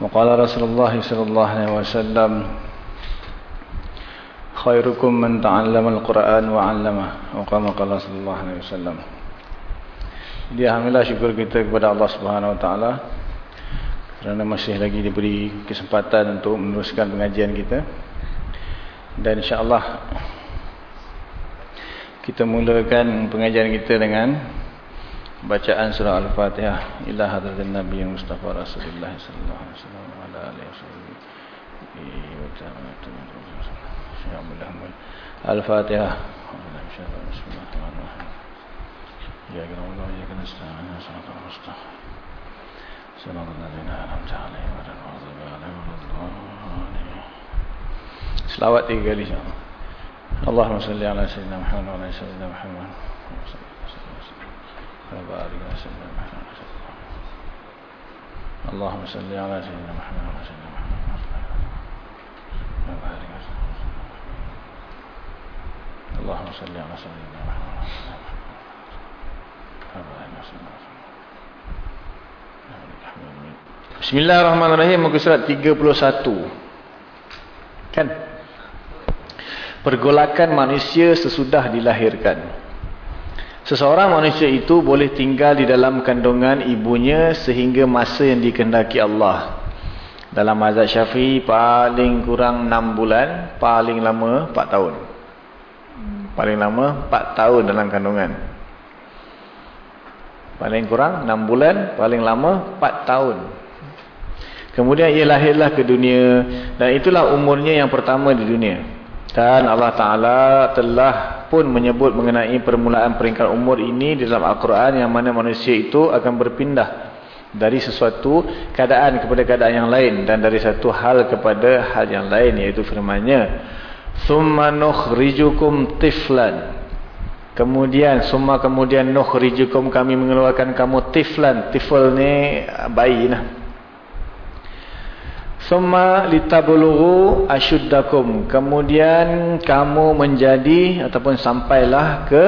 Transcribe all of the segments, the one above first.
وقال رسول الله صلى الله عليه وسلم خيركم من تعلم القرآن وعلمه وقام قال صلى الله عليه وسلم Dia alhamdulillah syukur kita kepada Allah Subhanahu Wa Taala kerana masih lagi diberi kesempatan untuk meneruskan pengajian kita dan insya-Allah kita mulakan pengajian kita dengan bacaan surah Al-Fatihah ila hadratin Nabi Mustafa Rasulullah sallallahu alaihi wasallam wa ala alihi wasallam. Al-Fatihah. Bismillahirrahmanirrahim. Ya Allah, ya kana an'amta 'alaihim ghairil maghdubi 'alaihim waladdallin. Selawat tiga kali insya-Allah. Allahumma salli ala sayyidina Muhammad wa ala sayyidina Muhammad. وبارك على سيدنا محمد اللهم صل على سيدنا محمد وعلى سيدنا محمد وبارك على اللهم صل على سيدنا محمد Bismillahirrahmanirrahim muka surat 31 kan pergolakan manusia sesudah dilahirkan Seseorang manusia itu boleh tinggal di dalam kandungan ibunya sehingga masa yang dikendaki Allah. Dalam mazhab syafi'i paling kurang 6 bulan, paling lama 4 tahun. Paling lama 4 tahun dalam kandungan. Paling kurang 6 bulan, paling lama 4 tahun. Kemudian ia lahirlah ke dunia dan itulah umurnya yang pertama di dunia. Dan Allah Ta'ala telah pun menyebut mengenai permulaan peringkat umur ini di dalam Al-Quran yang mana manusia itu akan berpindah dari sesuatu keadaan kepada keadaan yang lain dan dari satu hal kepada hal yang lain iaitu firmannya Thumma nukhrijukum tiflan. Kemudian, summa kemudian nukhrijukum kami mengeluarkan kamu tiflan. Tifl ni bayi lah Summa litabulughu asyuddakum. Kemudian kamu menjadi ataupun sampailah ke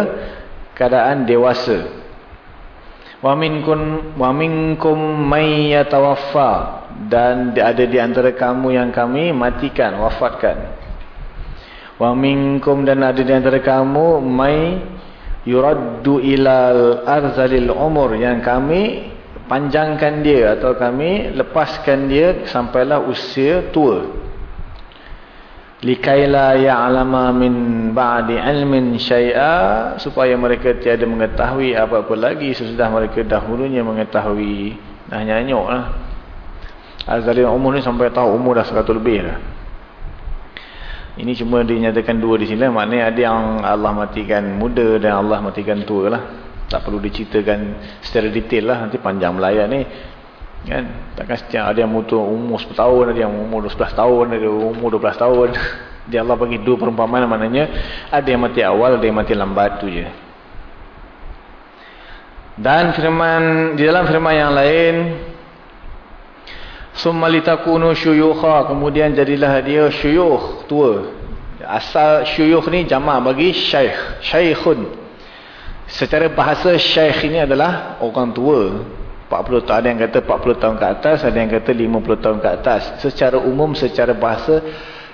keadaan dewasa. Wa minkum wa minkum may yatawaffa dan ada di antara kamu yang kami matikan, wafatkan. Wa minkum dan ada di antara kamu may yuraddu ilal arzalil umur yang kami panjangkan dia atau kami lepaskan dia sampailah usia tua. Likaila ya'lama min ba'di ilmin syai'a supaya mereka tiada mengetahui apa-apa lagi sesudah mereka dahulunya mengetahui. Dah nyanyuk lah. Azalin umur ni sampai tahu umur dah 100 lebih dah. Ini cuma dinyatakan dua di sini maknanya ada yang Allah matikan muda dan Allah matikan tua lah tak perlu diceritakan secara detail lah. Nanti panjang melayan ni kan? Takkan setiap ada yang mutu umur 10 tahun ada yang umur 12 tahun ada yang umur 12 tahun. Dia Allah bagi dua perumpamaan maknanya ada yang mati awal ada yang mati lambat tu je. Dan firman di dalam firman yang lain summa litakunu syuyukha. Kemudian jadilah dia syuyukh tua. Asal syuyukh ni jamak bagi syekh syekhun Secara bahasa syekh ini adalah orang tua. 40 tahun, ada yang kata 40 tahun ke atas, ada yang kata 50 tahun ke atas. Secara umum, secara bahasa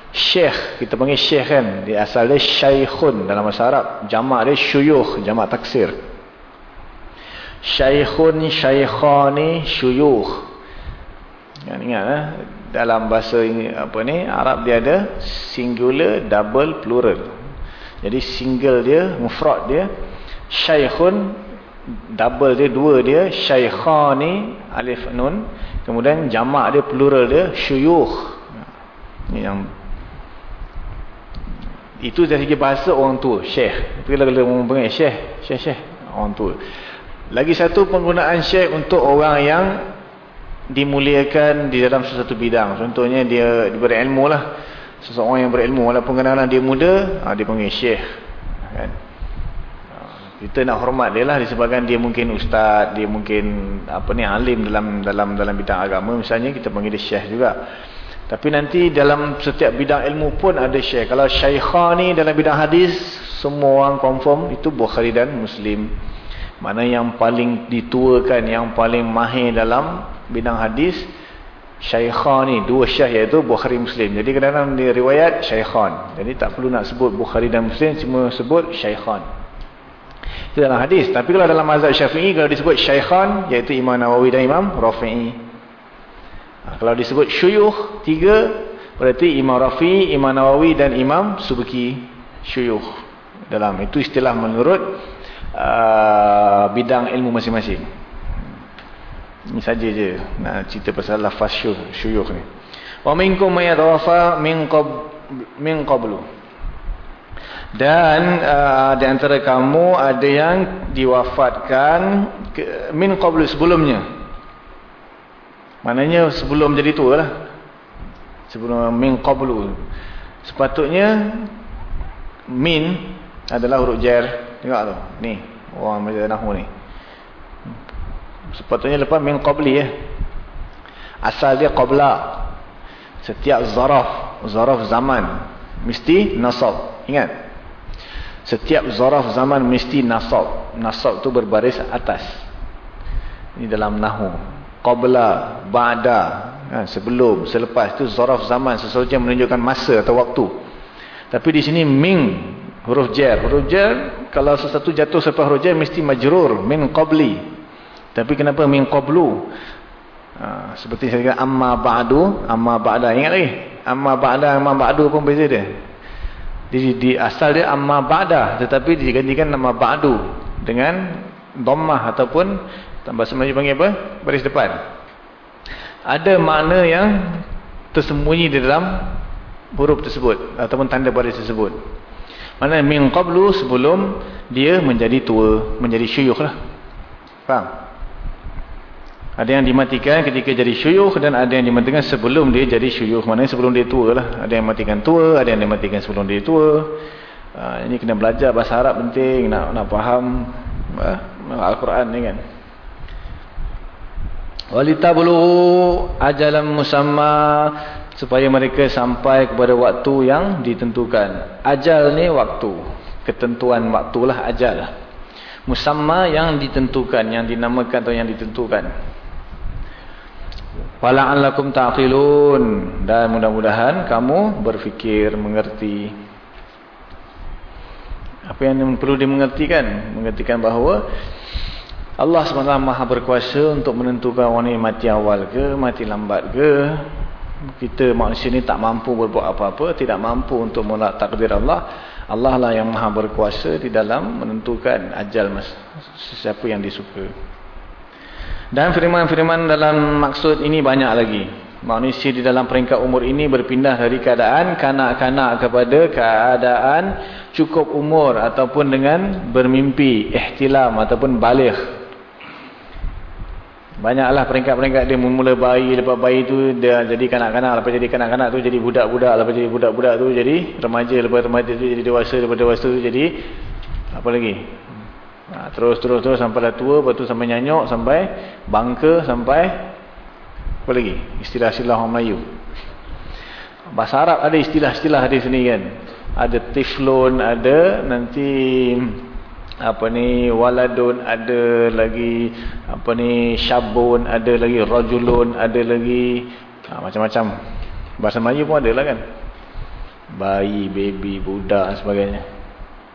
syekh, kita panggil syekh kan. Dia asal dia syekhun dalam bahasa Arab. Jamak dia syuyuh, jamak taksir. Syekhun, syekhani, syuyuh. Ingat, ingat eh? dalam bahasa ini apa ni Arab dia ada singular double plural jadi single dia mufrad dia syaikhun double dia dua dia syaikhani alif nun kemudian jamak dia plural dia syuyukh yang itu dari segi bahasa orang tua syekh kalau orang panggil syekh syekh syekh orang tua lagi satu penggunaan syekh untuk orang yang dimuliakan di dalam sesuatu bidang. Contohnya dia berilmu lah. Seseorang yang berilmu walaupun kadang-kadang dia muda, ha, dia panggil syekh. Kan? Kita nak hormat dia lah disebabkan dia mungkin ustaz, dia mungkin apa ni alim dalam dalam dalam bidang agama misalnya kita panggil dia syekh juga. Tapi nanti dalam setiap bidang ilmu pun ada syekh. Kalau syekhah ni dalam bidang hadis, semua orang confirm itu Bukhari dan Muslim. Mana yang paling dituakan, yang paling mahir dalam bidang hadis syaikhan ni dua syekh iaitu Bukhari Muslim jadi kadang-kadang dia riwayat syaikhan jadi tak perlu nak sebut Bukhari dan Muslim cuma sebut syaikhan itu dalam hadis tapi kalau dalam mazhab syafi'i kalau disebut syaikhan iaitu Imam Nawawi dan Imam Rafi'i ha, kalau disebut syuyuh tiga berarti Imam Rafi'i, Imam Nawawi dan Imam Subki syuyuh dalam itu istilah menurut uh, bidang ilmu masing-masing ini saja je nak cerita pasal lafaz syuyukh ni. Wa minkum may yatawafa min qab min qablu. Dan uh, di antara kamu ada yang diwafatkan ke, min qablu sebelumnya. Maknanya sebelum jadi tua lah. Sebelum min qablu. Sepatutnya min adalah huruf jar. Tengok tu. Ni. Orang macam nahu ni. Sepatutnya lepas min qabli ya. Asal dia qabla. Setiap zaraf, zaraf zaman mesti nasab. Ingat. Setiap zaraf zaman mesti nasab. Nasab tu berbaris atas. Ini dalam nahu. Qabla, ba'da, ha, sebelum, selepas itu zaraf zaman sesuatu yang menunjukkan masa atau waktu. Tapi di sini min huruf jar. Huruf jar kalau sesuatu jatuh selepas huruf jar mesti majrur min qabli. Tapi kenapa min qablu? Ha, seperti saya kata amma ba'du, amma ba'da. Ingat lagi? Amma ba'da, amma ba'du pun beza dia. Di, di asal dia amma ba'da, tetapi digantikan nama ba'du dengan dhammah ataupun bahasa Melayu panggil apa? Baris depan. Ada makna yang tersembunyi di dalam huruf tersebut ataupun tanda baris tersebut. Mana min qablu sebelum dia menjadi tua, menjadi syuyukh lah. Faham? Ada yang dimatikan ketika jadi syuyuh dan ada yang dimatikan sebelum dia jadi syuyuh. Maknanya sebelum dia tua lah. Ada yang matikan tua, ada yang dimatikan sebelum dia tua. Ha, ini kena belajar bahasa Arab penting. Nak nak faham ha, Al-Quran ni kan. Walitablu ajalan musamma supaya mereka sampai kepada waktu yang ditentukan. Ajal ni waktu. Ketentuan waktulah ajal. Musamma yang ditentukan, yang dinamakan atau yang ditentukan. Wala'allakum ta'qilun dan mudah-mudahan kamu berfikir, mengerti. Apa yang perlu dimengertikan? Mengertikan bahawa Allah SWT maha berkuasa untuk menentukan orang ini mati awal ke, mati lambat ke. Kita manusia ini tak mampu berbuat apa-apa, tidak mampu untuk menolak takdir Allah. Allah lah yang maha berkuasa di dalam menentukan ajal sesiapa yang disuka. Dan firman-firman dalam maksud ini banyak lagi. Manusia di dalam peringkat umur ini berpindah dari keadaan kanak-kanak kepada keadaan cukup umur ataupun dengan bermimpi, ihtilam ataupun balik. Banyaklah peringkat-peringkat dia memula bayi, lepas bayi tu dia jadi kanak-kanak, lepas jadi kanak-kanak tu jadi budak-budak, lepas jadi budak-budak tu jadi remaja, lepas remaja tu jadi dewasa, lepas dewasa tu jadi apa lagi? Ha, terus terus terus sampai dah tua, lepas tu sampai nyanyuk, sampai bangka, sampai apa lagi? Istilah-istilah orang Melayu. Bahasa Arab ada istilah-istilah di sini kan. Ada tiflun, ada nanti apa ni waladun, ada lagi apa ni syabun, ada lagi rajulun, ada lagi ha, macam-macam. Bahasa Melayu pun ada lah kan. Bayi, baby, budak dan sebagainya.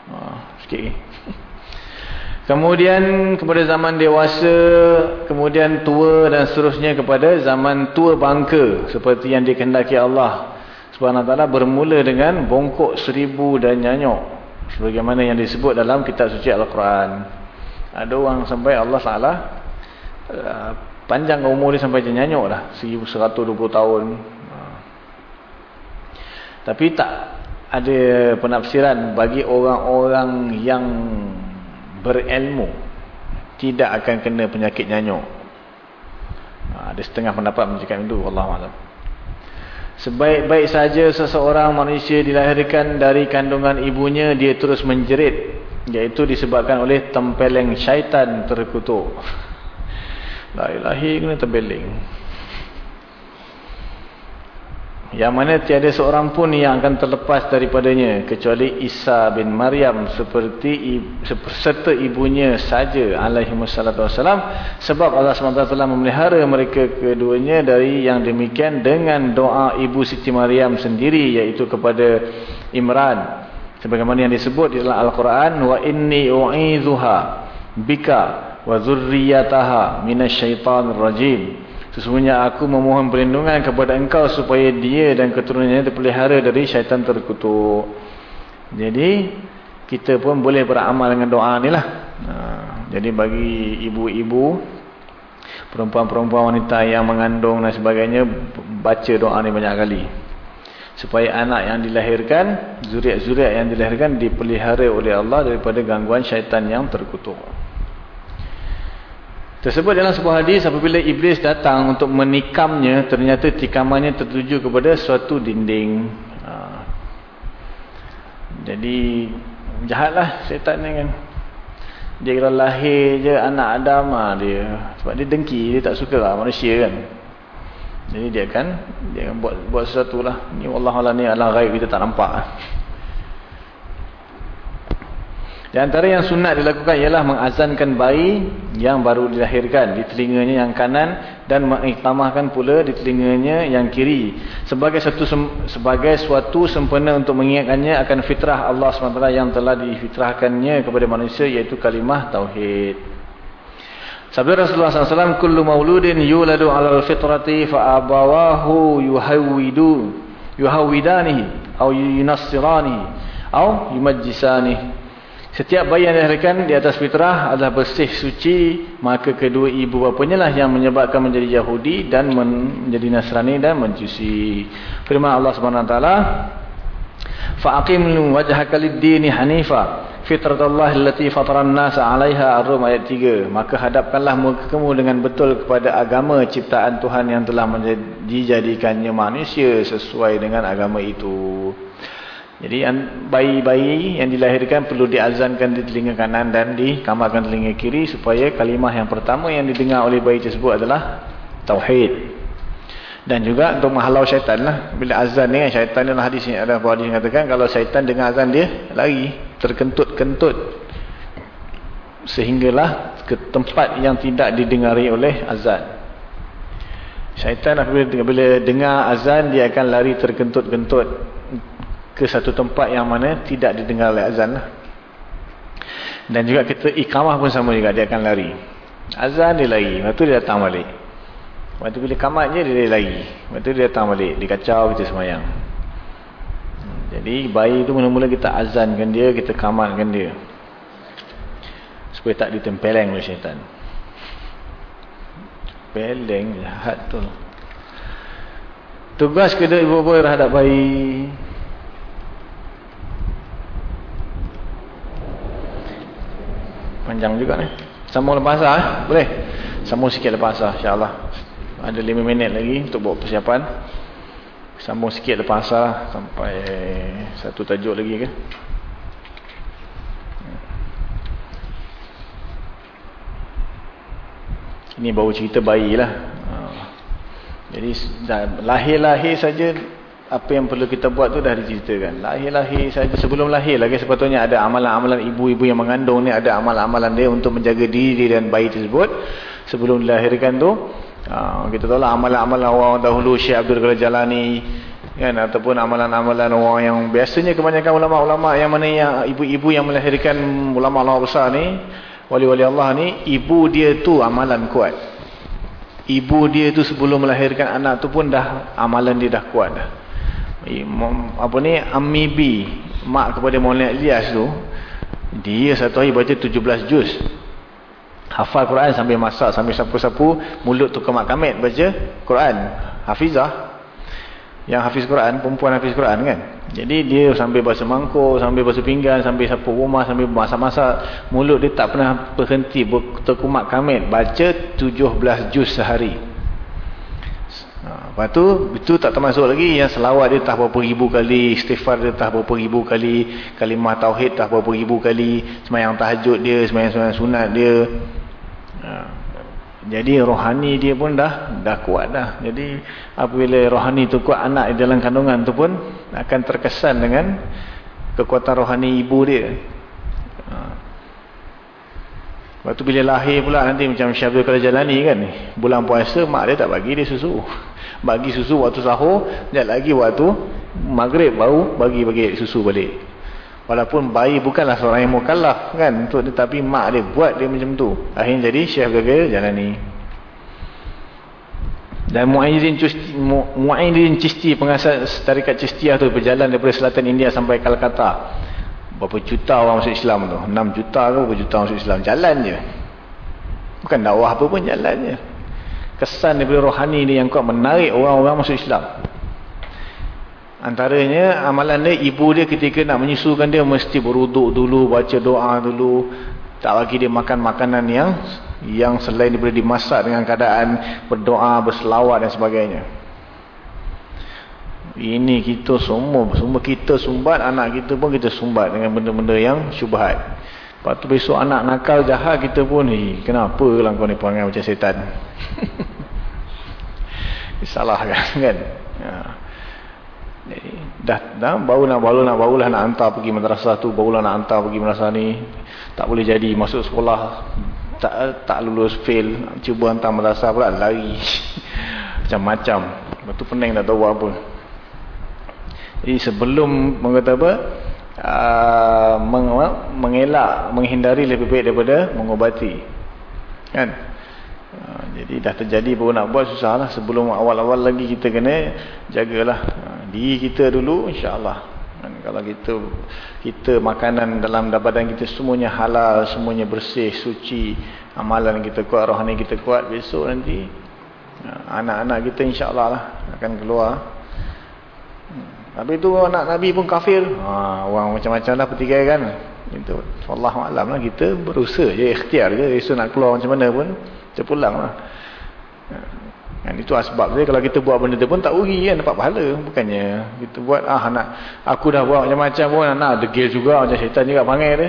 Ha, sikit lagi. Kemudian kepada zaman dewasa, kemudian tua dan seterusnya kepada zaman tua bangka seperti yang dikehendaki Allah Subhanahu taala bermula dengan bongkok seribu dan nyanyuk sebagaimana yang disebut dalam kitab suci Al-Quran. Ada orang sampai Allah Taala uh, panjang umur dia sampai nyanyuk dah 1120 tahun. Tapi tak ada penafsiran bagi orang-orang yang berilmu tidak akan kena penyakit nyanyuk. Ada setengah pendapat menunjukkan itu. Allah Alam. Sebaik-baik saja seseorang manusia dilahirkan dari kandungan ibunya, dia terus menjerit. Iaitu disebabkan oleh tempeleng syaitan terkutuk. Lahir-lahir kena tempeleng. Yang mana tiada seorang pun yang akan terlepas daripadanya kecuali Isa bin Maryam seperti serta ibunya saja alaihi wassalam. Sebab Allah SWT telah memelihara mereka keduanya dari yang demikian dengan doa ibu Siti Maryam sendiri iaitu kepada Imran. Sebagaimana yang disebut di dalam Al-Quran wa inni u'idzuha bika wa dzurriyyataha minasyaitonir rajim Sesungguhnya aku memohon perlindungan kepada engkau supaya dia dan keturunannya terpelihara dari syaitan terkutuk. Jadi, kita pun boleh beramal dengan doa ni lah. Jadi bagi ibu-ibu, perempuan-perempuan wanita yang mengandung dan sebagainya, baca doa ni banyak kali. Supaya anak yang dilahirkan, zuriat-zuriat yang dilahirkan dipelihara oleh Allah daripada gangguan syaitan yang terkutuk. Tersebut dalam sebuah hadis apabila iblis datang untuk menikamnya ternyata tikamannya tertuju kepada suatu dinding. Ha. Jadi jahatlah syaitan ni kan. Dia kalau lahir je anak Adam ha, dia sebab dia dengki dia tak suka lah manusia kan. Jadi dia kan dia akan buat buat sesuatu lah. Ni Allah Allah ni alam ghaib kita tak nampak lah. Di antara yang sunat dilakukan ialah mengazankan bayi yang baru dilahirkan di telinganya yang kanan dan mengiktamahkan pula di telinganya yang kiri sebagai satu sebagai suatu sempena untuk mengingatkannya akan fitrah Allah SWT yang telah difitrahkannya kepada manusia iaitu kalimah tauhid. Sabda Rasulullah SAW, "Kullu mauludin yuladu 'alal fitrati fa abawahu yuhawwidu yuhawwidanihi aw yunassiranihi aw yumajjisanihi." Setiap bayi yang dilahirkan di atas fitrah adalah bersih suci, maka kedua ibu bapanya lah yang menyebabkan menjadi Yahudi dan menjadi Nasrani dan mencuci. Firman Allah SWT, فَاَقِمْ لُوَجْهَكَ hanifa حَنِيفًا فِتْرَةَ اللَّهِ fataran nas 'alaiha Ar-Rum ayat 3 Maka hadapkanlah muka kamu dengan betul kepada agama ciptaan Tuhan yang telah dijadikannya manusia sesuai dengan agama itu. Jadi bayi-bayi yang dilahirkan perlu diazankan di telinga kanan dan dikamarkan telinga kiri supaya kalimah yang pertama yang didengar oleh bayi tersebut adalah Tauhid. Dan juga untuk menghalau syaitan lah. Bila azan ni kan syaitan ni lah hadis ni ada hadis yang katakan kalau syaitan dengar azan dia lari terkentut-kentut. Sehinggalah ke tempat yang tidak didengari oleh azan. Syaitan apabila bila dengar azan dia akan lari terkentut-kentut ke satu tempat yang mana tidak didengar oleh azan lah. dan juga kita ikamah pun sama juga dia akan lari. Azan dia lari waktu dia datang balik. Waktu bila kamat je dia lari. Waktu dia datang balik dia kacau kita semayang. Jadi bayi tu mula-mula kita azankan dia kita kamatkan dia. Supaya tak ditempeleng oleh syaitan. Peleng jahat tu. Tugas kedua ibu-ibu terhadap bayi Panjang juga ni. Sambung lepas asar eh? Boleh? Sambung sikit lepas asar insyaAllah. Ada 5 minit lagi untuk buat persiapan. Sambung sikit lepas asar sampai satu tajuk lagi ke. Ini baru cerita bayi lah. Ha. Jadi lahir-lahir saja apa yang perlu kita buat tu dah diceritakan. Lahir-lahir saja sebelum lahir lagi sepatutnya ada amalan-amalan ibu-ibu yang mengandung ni ada amalan-amalan dia untuk menjaga diri dan bayi tersebut sebelum dilahirkan tu. Ha, kita tahu lah amalan-amalan orang dahulu Syekh Abdul Qadir Jalani kan ataupun amalan-amalan orang yang biasanya kebanyakan ulama-ulama yang mana yang ibu-ibu yang melahirkan ulama-ulama besar ni wali-wali Allah ni ibu dia tu amalan kuat ibu dia tu sebelum melahirkan anak tu pun dah amalan dia dah kuat dah apa ni Amibi mak kepada Maulana Ilyas tu dia satu hari baca 17 juz. Hafal Quran sambil masak sambil sapu-sapu mulut tu kemak kamit baca Quran. Hafizah. Yang hafiz Quran perempuan hafiz Quran kan? Jadi dia sambil basuh mangkuk sambil basuh pinggan sambil sapu rumah sambil masak-masak mulut dia tak pernah berhenti terkumak kamit baca 17 juz sehari ha, lepas tu itu tak termasuk lagi yang selawat dia tak berapa ribu kali istighfar dia tak berapa ribu kali kalimah tauhid tak berapa ribu kali semayang tahajud dia semayang-semayang sunat dia ha. Jadi rohani dia pun dah dah kuat dah. Jadi apabila rohani tu kuat anak di dalam kandungan tu pun akan terkesan dengan kekuatan rohani ibu dia. Ha. Lepas tu bila lahir pula nanti macam Syabdul kalau jalani kan. Bulan puasa mak dia tak bagi dia susu. Bagi susu waktu sahur. Sekejap lagi waktu maghrib baru bagi-bagi susu balik. Walaupun bayi bukanlah seorang yang mukallaf kan untuk tetapi mak dia buat dia macam tu. Akhirnya jadi Syekh gagal jalan ni. Dan Muayyidin Chisti, Muayyidin Chisti pengasas tarikat Chistiyah tu berjalan daripada selatan India sampai Calcutta. Berapa juta orang masuk Islam tu? 6 juta ke berapa juta masuk Islam? Jalan je. Bukan dakwah apa pun jalan je. Kesan daripada rohani ni yang kuat menarik orang-orang masuk Islam. Antaranya amalan dia ibu dia ketika nak menyusukan dia mesti beruduk dulu, baca doa dulu. Tak bagi dia makan makanan yang yang selain daripada dimasak dengan keadaan berdoa, berselawat dan sebagainya. Ini kita semua, semua kita sumbat, anak kita pun kita sumbat dengan benda-benda yang syubhat. Lepas tu besok anak nakal jahat kita pun, eh, kenapa lah kau ni perangai macam setan? Salah kan? kan? Ya. Jadi, dah dah baru nak baru nak barulah nak hantar pergi madrasah tu barulah nak hantar pergi madrasah ni tak boleh jadi masuk sekolah tak tak lulus fail cuba hantar madrasah pula lari macam-macam lepas tu pening tak tahu apa jadi sebelum mengata apa uh, meng, mengelak menghindari lebih baik daripada mengobati kan Ha, jadi dah terjadi baru nak buat susah lah. Sebelum awal-awal lagi kita kena jagalah. Ha, diri kita dulu insyaAllah. Kalau kita kita makanan dalam badan kita semuanya halal, semuanya bersih, suci. Amalan kita kuat, rohani kita kuat. Besok nanti anak-anak kita insyaAllah lah akan keluar. Tapi tu anak Nabi pun kafir. Ha, orang macam-macam lah petikai kan. Itu. Allah Alam lah kita berusaha je, ikhtiar je. Esok nak keluar macam mana pun. Kita pulang lah. Kan itu asbab dia kalau kita buat benda tu pun tak uri kan dapat pahala bukannya kita buat ah nak aku dah buat macam-macam pun nak degil juga macam syaitan juga panggil dia.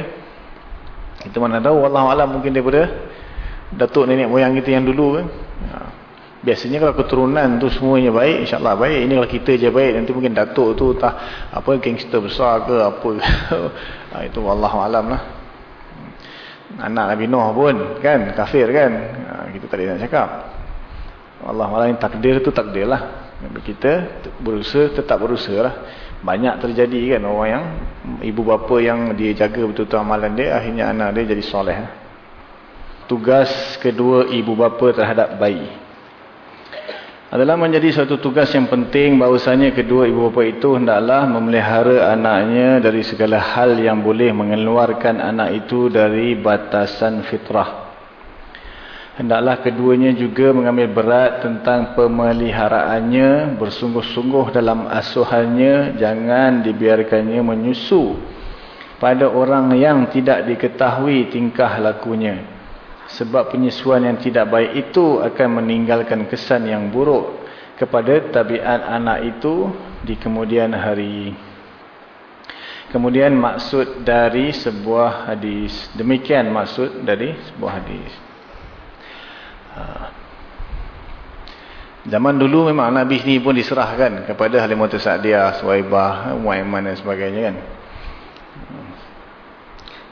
Kita mana tahu Allah alam mungkin daripada datuk nenek moyang kita yang dulu kan. Biasanya kalau keturunan tu semuanya baik insya-Allah baik. Ini kalau kita je baik nanti mungkin datuk tu tak apa gangster besar ke apa. ha, itu Allah alam lah. Anak Nabi Nuh pun kan kafir kan? Ha, kita tak nak cakap. Allah malah yang takdir tu takdir lah. Kita berusaha tetap berusaha lah. Banyak terjadi kan orang yang ibu bapa yang dia jaga betul-betul amalan dia akhirnya anak dia jadi soleh tugas kedua ibu bapa terhadap bayi adalah menjadi suatu tugas yang penting bahawasanya kedua ibu bapa itu hendaklah memelihara anaknya dari segala hal yang boleh mengeluarkan anak itu dari batasan fitrah. Hendaklah keduanya juga mengambil berat tentang pemeliharaannya, bersungguh-sungguh dalam asuhannya, jangan dibiarkannya menyusu pada orang yang tidak diketahui tingkah lakunya. Sebab penyusuan yang tidak baik itu akan meninggalkan kesan yang buruk kepada tabiat anak itu di kemudian hari. Kemudian maksud dari sebuah hadis. Demikian maksud dari sebuah hadis. Ha. Zaman dulu memang Nabi ni pun diserahkan kepada Halimah Sa'diyah, Suwaibah, Mu'ayman dan sebagainya kan.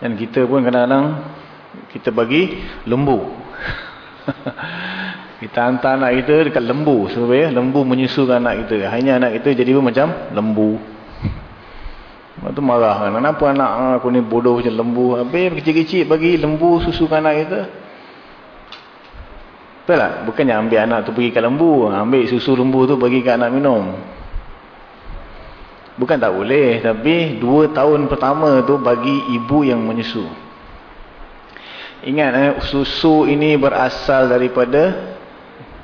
Dan kita pun kadang-kadang kita bagi lembu kita hantar anak kita dekat lembu supaya lembu menyusukan anak kita hanya anak kita jadi pun macam lembu Lepas tu marah kan. Kenapa anak aku ni bodoh macam lembu. Habis kecil-kecil bagi lembu susu ke anak kita. Betul tak? Bukannya ambil anak tu pergi kat lembu. Ambil susu lembu tu bagi kat anak minum. Bukan tak boleh. Tapi dua tahun pertama tu bagi ibu yang menyusu. Ingat eh, susu ini berasal daripada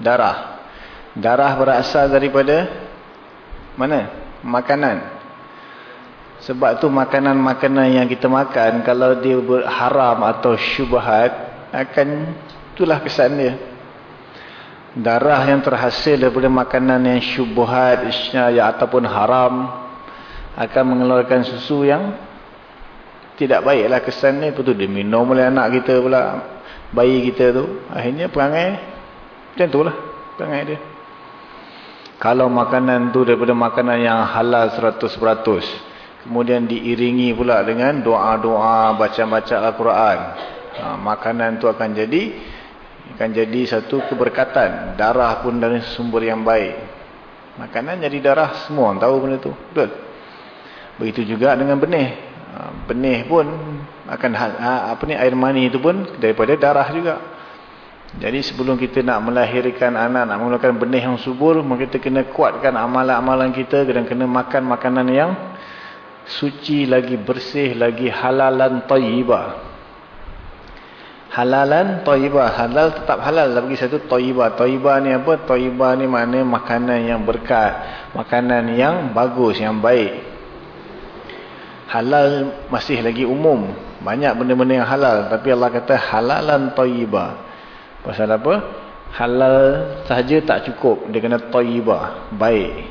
darah. Darah berasal daripada mana? Makanan. Sebab tu makanan-makanan yang kita makan kalau dia haram atau syubhat akan itulah kesan dia. Darah yang terhasil daripada makanan yang syubhat ya, ataupun haram akan mengeluarkan susu yang tidak baiklah kesan ni. Tu dia minum oleh anak kita pula. Bayi kita tu. Akhirnya perangai. Macam tu lah. Perangai dia. Kalau makanan tu daripada makanan yang halal 100%. Kemudian diiringi pula dengan doa-doa. Baca-baca Al-Quran. Ha, makanan tu akan jadi. Akan jadi satu keberkatan. Darah pun dari sumber yang baik. Makanan jadi darah semua. Tahu benda tu. Betul? Begitu juga dengan benih. Ha, benih pun akan ha, apa ni air mani itu pun daripada darah juga. Jadi sebelum kita nak melahirkan anak, nak mengeluarkan benih yang subur, maka kita kena kuatkan amalan-amalan kita dan kena makan makanan yang suci lagi bersih lagi halalan thayyibah. Halalan thayyibah, halal tetap halal bagi satu thayyibah. Thayyibah ni apa? Thayyibah ni makna makanan yang berkat, makanan yang bagus, yang baik halal masih lagi umum. Banyak benda-benda yang halal. Tapi Allah kata halalan tayyibah. Pasal apa? Halal sahaja tak cukup. Dia kena tayyibah. Baik.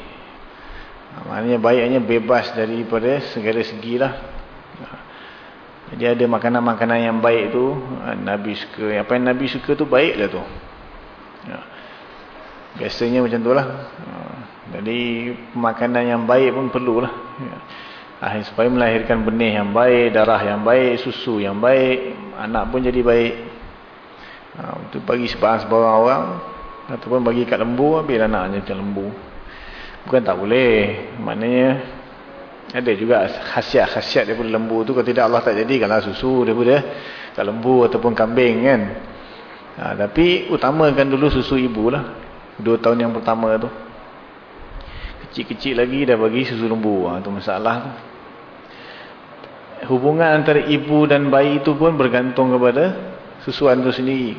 Maknanya baiknya bebas daripada segala segi lah. Jadi ada makanan-makanan yang baik tu. Nabi suka. Apa yang Nabi suka tu baik lah tu. Ya. Biasanya macam tu lah. Jadi makanan yang baik pun perlulah. Ya. Akhir supaya melahirkan benih yang baik, darah yang baik, susu yang baik, anak pun jadi baik. Ha, itu bagi sebarang-sebarang orang ataupun bagi kat lembu, ambil anaknya macam lembu. Bukan tak boleh. Maknanya ada juga khasiat-khasiat daripada lembu tu kalau tidak Allah tak jadikanlah susu daripada kat lembu ataupun kambing kan. Ha, tapi utamakan dulu susu ibu lah. Dua tahun yang pertama tu. Kecil-kecil lagi dah bagi susu lembu. Ha, tu masalah tu. Hubungan antara ibu dan bayi itu pun bergantung kepada susuan itu sendiri.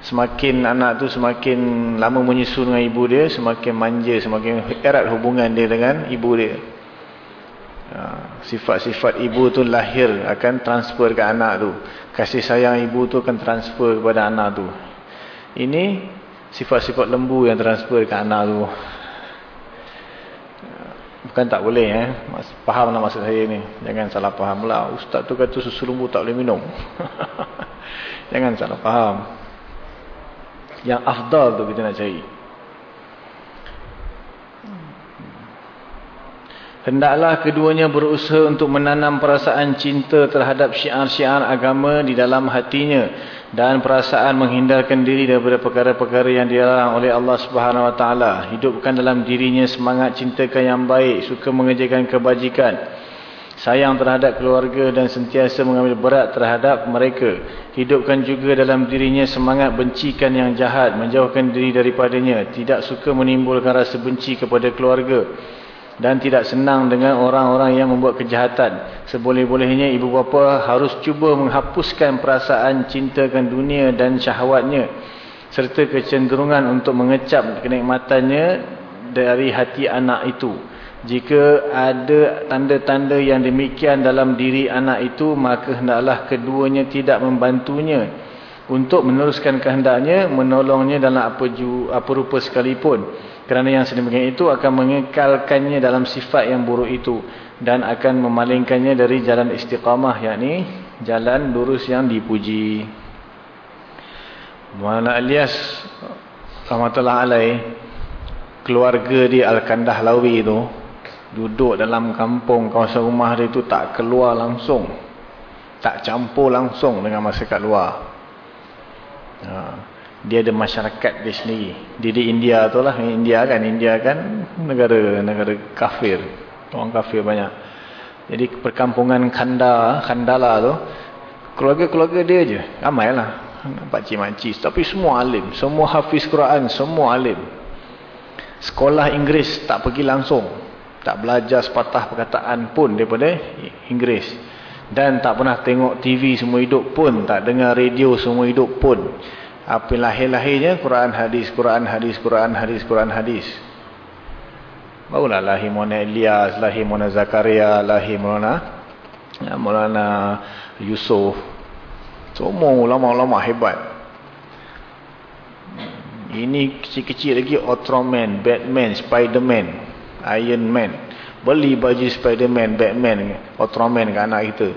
Semakin anak tu semakin lama menyusu dengan ibu dia, semakin manja, semakin erat hubungan dia dengan ibu dia. Ha, sifat-sifat ibu tu lahir akan transfer ke anak tu. Kasih sayang ibu tu akan transfer kepada anak tu. Ini sifat-sifat lembu yang transfer ke anak tu. Bukan tak boleh eh. Faham lah maksud saya ni. Jangan salah faham lah. Ustaz tu kata susu lembu tak boleh minum. Jangan salah faham. Yang afdal tu kita nak cari. Hendaklah keduanya berusaha untuk menanam perasaan cinta terhadap syiar-syiar agama di dalam hatinya dan perasaan menghindarkan diri daripada perkara-perkara yang dilarang oleh Allah Subhanahu Wa Taala. Hidupkan dalam dirinya semangat cintakan yang baik, suka mengerjakan kebajikan, sayang terhadap keluarga dan sentiasa mengambil berat terhadap mereka. Hidupkan juga dalam dirinya semangat bencikan yang jahat, menjauhkan diri daripadanya, tidak suka menimbulkan rasa benci kepada keluarga dan tidak senang dengan orang-orang yang membuat kejahatan. Seboleh-bolehnya ibu bapa harus cuba menghapuskan perasaan cintakan dunia dan syahwatnya serta kecenderungan untuk mengecap kenikmatannya dari hati anak itu. Jika ada tanda-tanda yang demikian dalam diri anak itu, maka hendaklah keduanya tidak membantunya untuk meneruskan kehendaknya, menolongnya dalam apa, apa rupa sekalipun. Kerana yang sedemikian itu akan mengekalkannya dalam sifat yang buruk itu dan akan memalingkannya dari jalan istiqamah yakni jalan lurus yang dipuji. Mana Alias rahmatullah alaih keluarga di Al-Kandah Lawi itu duduk dalam kampung kawasan rumah dia itu tak keluar langsung. Tak campur langsung dengan masyarakat luar. Ha dia ada masyarakat dia sendiri. Dia di India tu lah. India kan. India kan negara negara kafir. Orang kafir banyak. Jadi perkampungan Kanda, Kandala tu, keluarga-keluarga dia je. Ramai lah. Pakcik-makcik. Tapi semua alim. Semua hafiz Quran. Semua alim. Sekolah Inggeris tak pergi langsung. Tak belajar sepatah perkataan pun daripada Inggeris. Dan tak pernah tengok TV semua hidup pun. Tak dengar radio semua hidup pun. Apa lahir-lahirnya? Quran hadis, Quran hadis, Quran hadis, Quran hadis. Barulah lahir Mona Elias, lahir Mona Zakaria, lahir Mona ya, Mona Yusuf. Semua ulama-ulama hebat. Ini kecil-kecil lagi Ultraman, Batman, Spiderman, Iron Man. Beli baju Spiderman, Batman, Ultraman ke anak kita.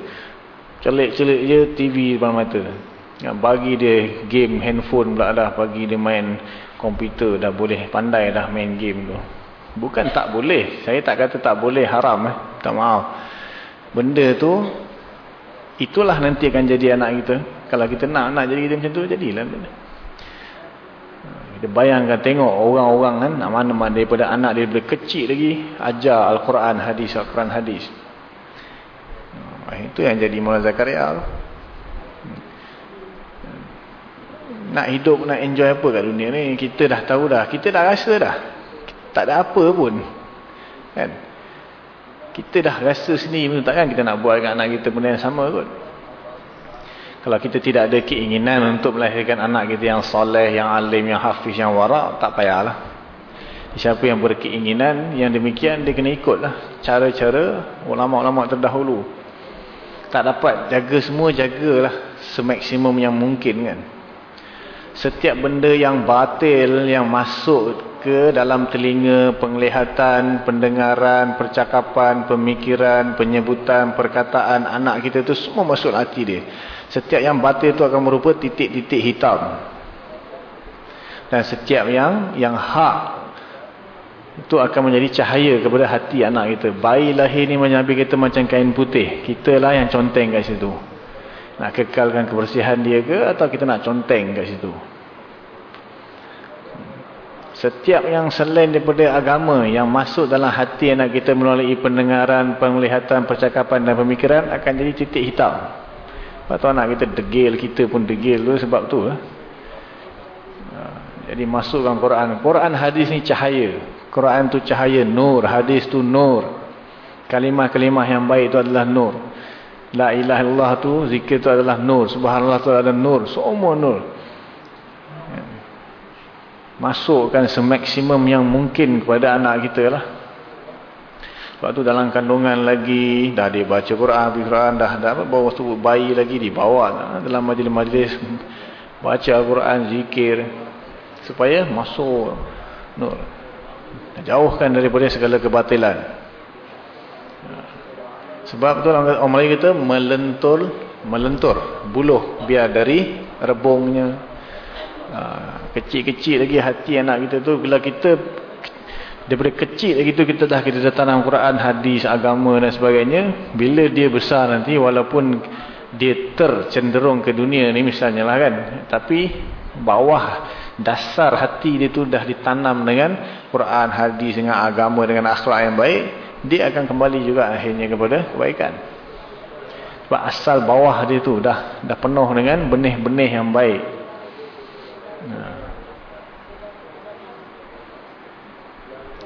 Celik-celik je TV depan mata. Ya, bagi dia game handphone pula dah. Bagi dia main komputer dah boleh pandai dah main game tu. Bukan tak boleh. Saya tak kata tak boleh haram. Eh. Tak maaf. Benda tu. Itulah nanti akan jadi anak kita. Kalau kita nak nak jadi kita macam tu. Jadilah. Kita bayangkan tengok orang-orang kan. Mana-mana daripada anak dia daripada kecil lagi. Ajar Al-Quran hadis. Al-Quran hadis. Itu yang jadi Mula Zakaria Nak hidup, nak enjoy apa kat dunia ni. Kita dah tahu dah. Kita dah rasa dah. Tak ada apa pun. Kan? Kita dah rasa sendiri takkan kita nak buat dengan anak kita benda yang sama kot. Kalau kita tidak ada keinginan untuk melahirkan anak kita yang soleh, yang alim, yang hafiz, yang warak tak payahlah. Siapa yang berkeinginan yang demikian dia kena ikutlah cara-cara ulama-ulama terdahulu. Tak dapat jaga semua jagalah semaksimum yang mungkin kan setiap benda yang batil yang masuk ke dalam telinga, penglihatan, pendengaran, percakapan, pemikiran, penyebutan, perkataan anak kita itu semua masuk hati dia. Setiap yang batil itu akan merupa titik-titik hitam. Dan setiap yang yang hak itu akan menjadi cahaya kepada hati anak kita. Bayi lahir ni menyambi kita macam kain putih. Kita lah yang conteng kat situ. Nak kekalkan kebersihan dia ke atau kita nak conteng kat situ. Setiap yang selain daripada agama yang masuk dalam hati anak kita melalui pendengaran, penglihatan, percakapan dan pemikiran akan jadi titik hitam. Sebab tu anak kita degil, kita pun degil tu sebab tu. Eh. Jadi masukkan Quran. Quran hadis ni cahaya. Quran tu cahaya, nur. Hadis tu nur. Kalimah-kalimah yang baik tu adalah nur. La ilaha illallah tu, zikir tu adalah nur. Subhanallah tu adalah nur. Semua nur masukkan semaksimum yang mungkin kepada anak kita lah. Sebab tu dalam kandungan lagi, dah dia baca Quran, Quran dah apa, bawa tu bayi lagi dibawa dalam majlis-majlis baca Quran, zikir supaya masuk nur. Jauhkan daripada segala kebatilan. Sebab tu orang Melayu kata melentur, melentur. Buluh biar dari rebungnya. Ha, kecil-kecil lagi hati anak kita tu bila kita daripada kecil lagi tu kita dah kita dah tanam Quran, hadis, agama dan sebagainya bila dia besar nanti walaupun dia tercenderung ke dunia ni misalnya lah kan tapi bawah dasar hati dia tu dah ditanam dengan Quran, hadis dengan agama dengan akhlak yang baik dia akan kembali juga akhirnya kepada kebaikan sebab asal bawah dia tu dah dah penuh dengan benih-benih yang baik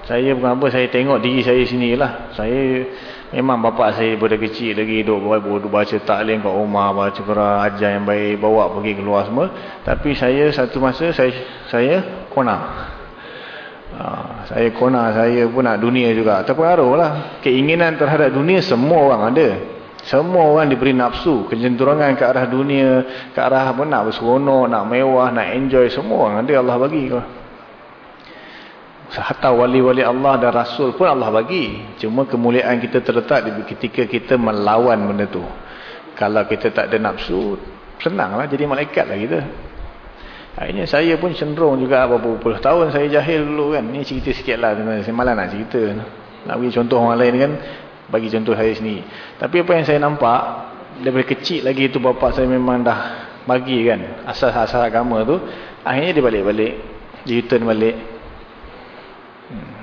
saya bukan apa, saya tengok diri saya sini lah. Saya, memang bapak saya pada kecil lagi duduk, duduk baca taklim kat rumah, baca Quran, ajar yang baik, bawa pergi keluar semua. Tapi saya satu masa, saya saya kona. Ha, saya kona, saya pun nak dunia juga. Terpengaruh lah. Keinginan terhadap dunia semua orang ada. Semua orang diberi nafsu, kecenderungan ke arah dunia, ke arah apa nak berseronok, nak mewah, nak enjoy, semua orang ada Allah bagi. Hatta wali-wali Allah dan Rasul pun Allah bagi. Cuma kemuliaan kita terletak ketika kita melawan benda tu. Kalau kita tak ada nafsu, senanglah jadi malaikat lah kita. Akhirnya saya pun cenderung juga beberapa puluh tahun saya jahil dulu kan. Ni cerita sikit lah. Malah nak cerita. Nak bagi contoh orang lain kan bagi contoh saya sendiri tapi apa yang saya nampak daripada kecil lagi itu bapa saya memang dah bagi kan asas-asas agama tu akhirnya dia balik-balik dia U-turn balik hmm.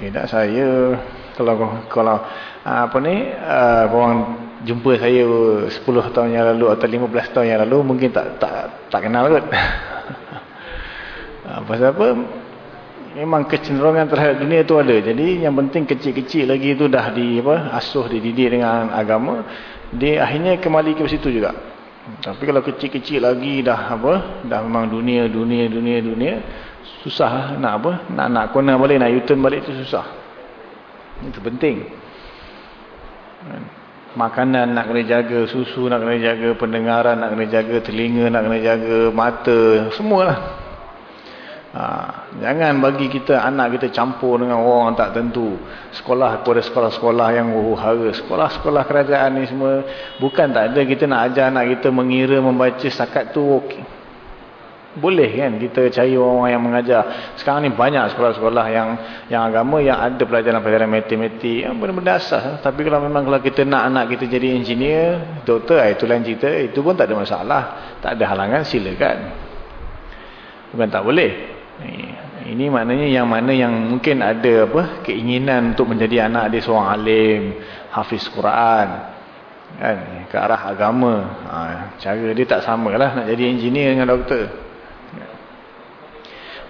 tidak saya kalau kalau apa ni uh, orang jumpa saya 10 tahun yang lalu atau 15 tahun yang lalu mungkin tak tak tak kenal kot. Uh, pasal apa? Memang kecenderungan terhadap dunia tu ada. Jadi yang penting kecil-kecil lagi tu dah di apa asuh dididik dengan agama dia akhirnya kembali ke situ juga. Tapi kalau kecil-kecil lagi dah apa dah memang dunia dunia dunia dunia susah nak apa nak nak kena balik nak u-turn balik tu susah. Itu penting makanan nak kena jaga susu nak kena jaga pendengaran nak kena jaga telinga nak kena jaga mata semualah. Ha, jangan bagi kita anak kita campur dengan orang tak tentu. Sekolah kepada sekolah-sekolah yang huru-hara sekolah-sekolah kerajaan ni semua bukan tak ada kita nak ajar anak kita mengira membaca sakat tu okay. Boleh kan kita cari orang yang mengajar. Sekarang ni banyak sekolah-sekolah yang yang agama yang ada pelajaran-pelajaran matematik. Yang benda-benda asas. Tapi kalau memang kalau kita nak anak kita jadi engineer, doktor, ah, itu lain cerita. Itu pun tak ada masalah. Tak ada halangan, silakan. Bukan tak boleh. Ini maknanya yang mana yang mungkin ada apa keinginan untuk menjadi anak dia seorang alim, hafiz Quran. Kan? Ke arah agama. Ha, cara dia tak sama lah nak jadi engineer dengan doktor.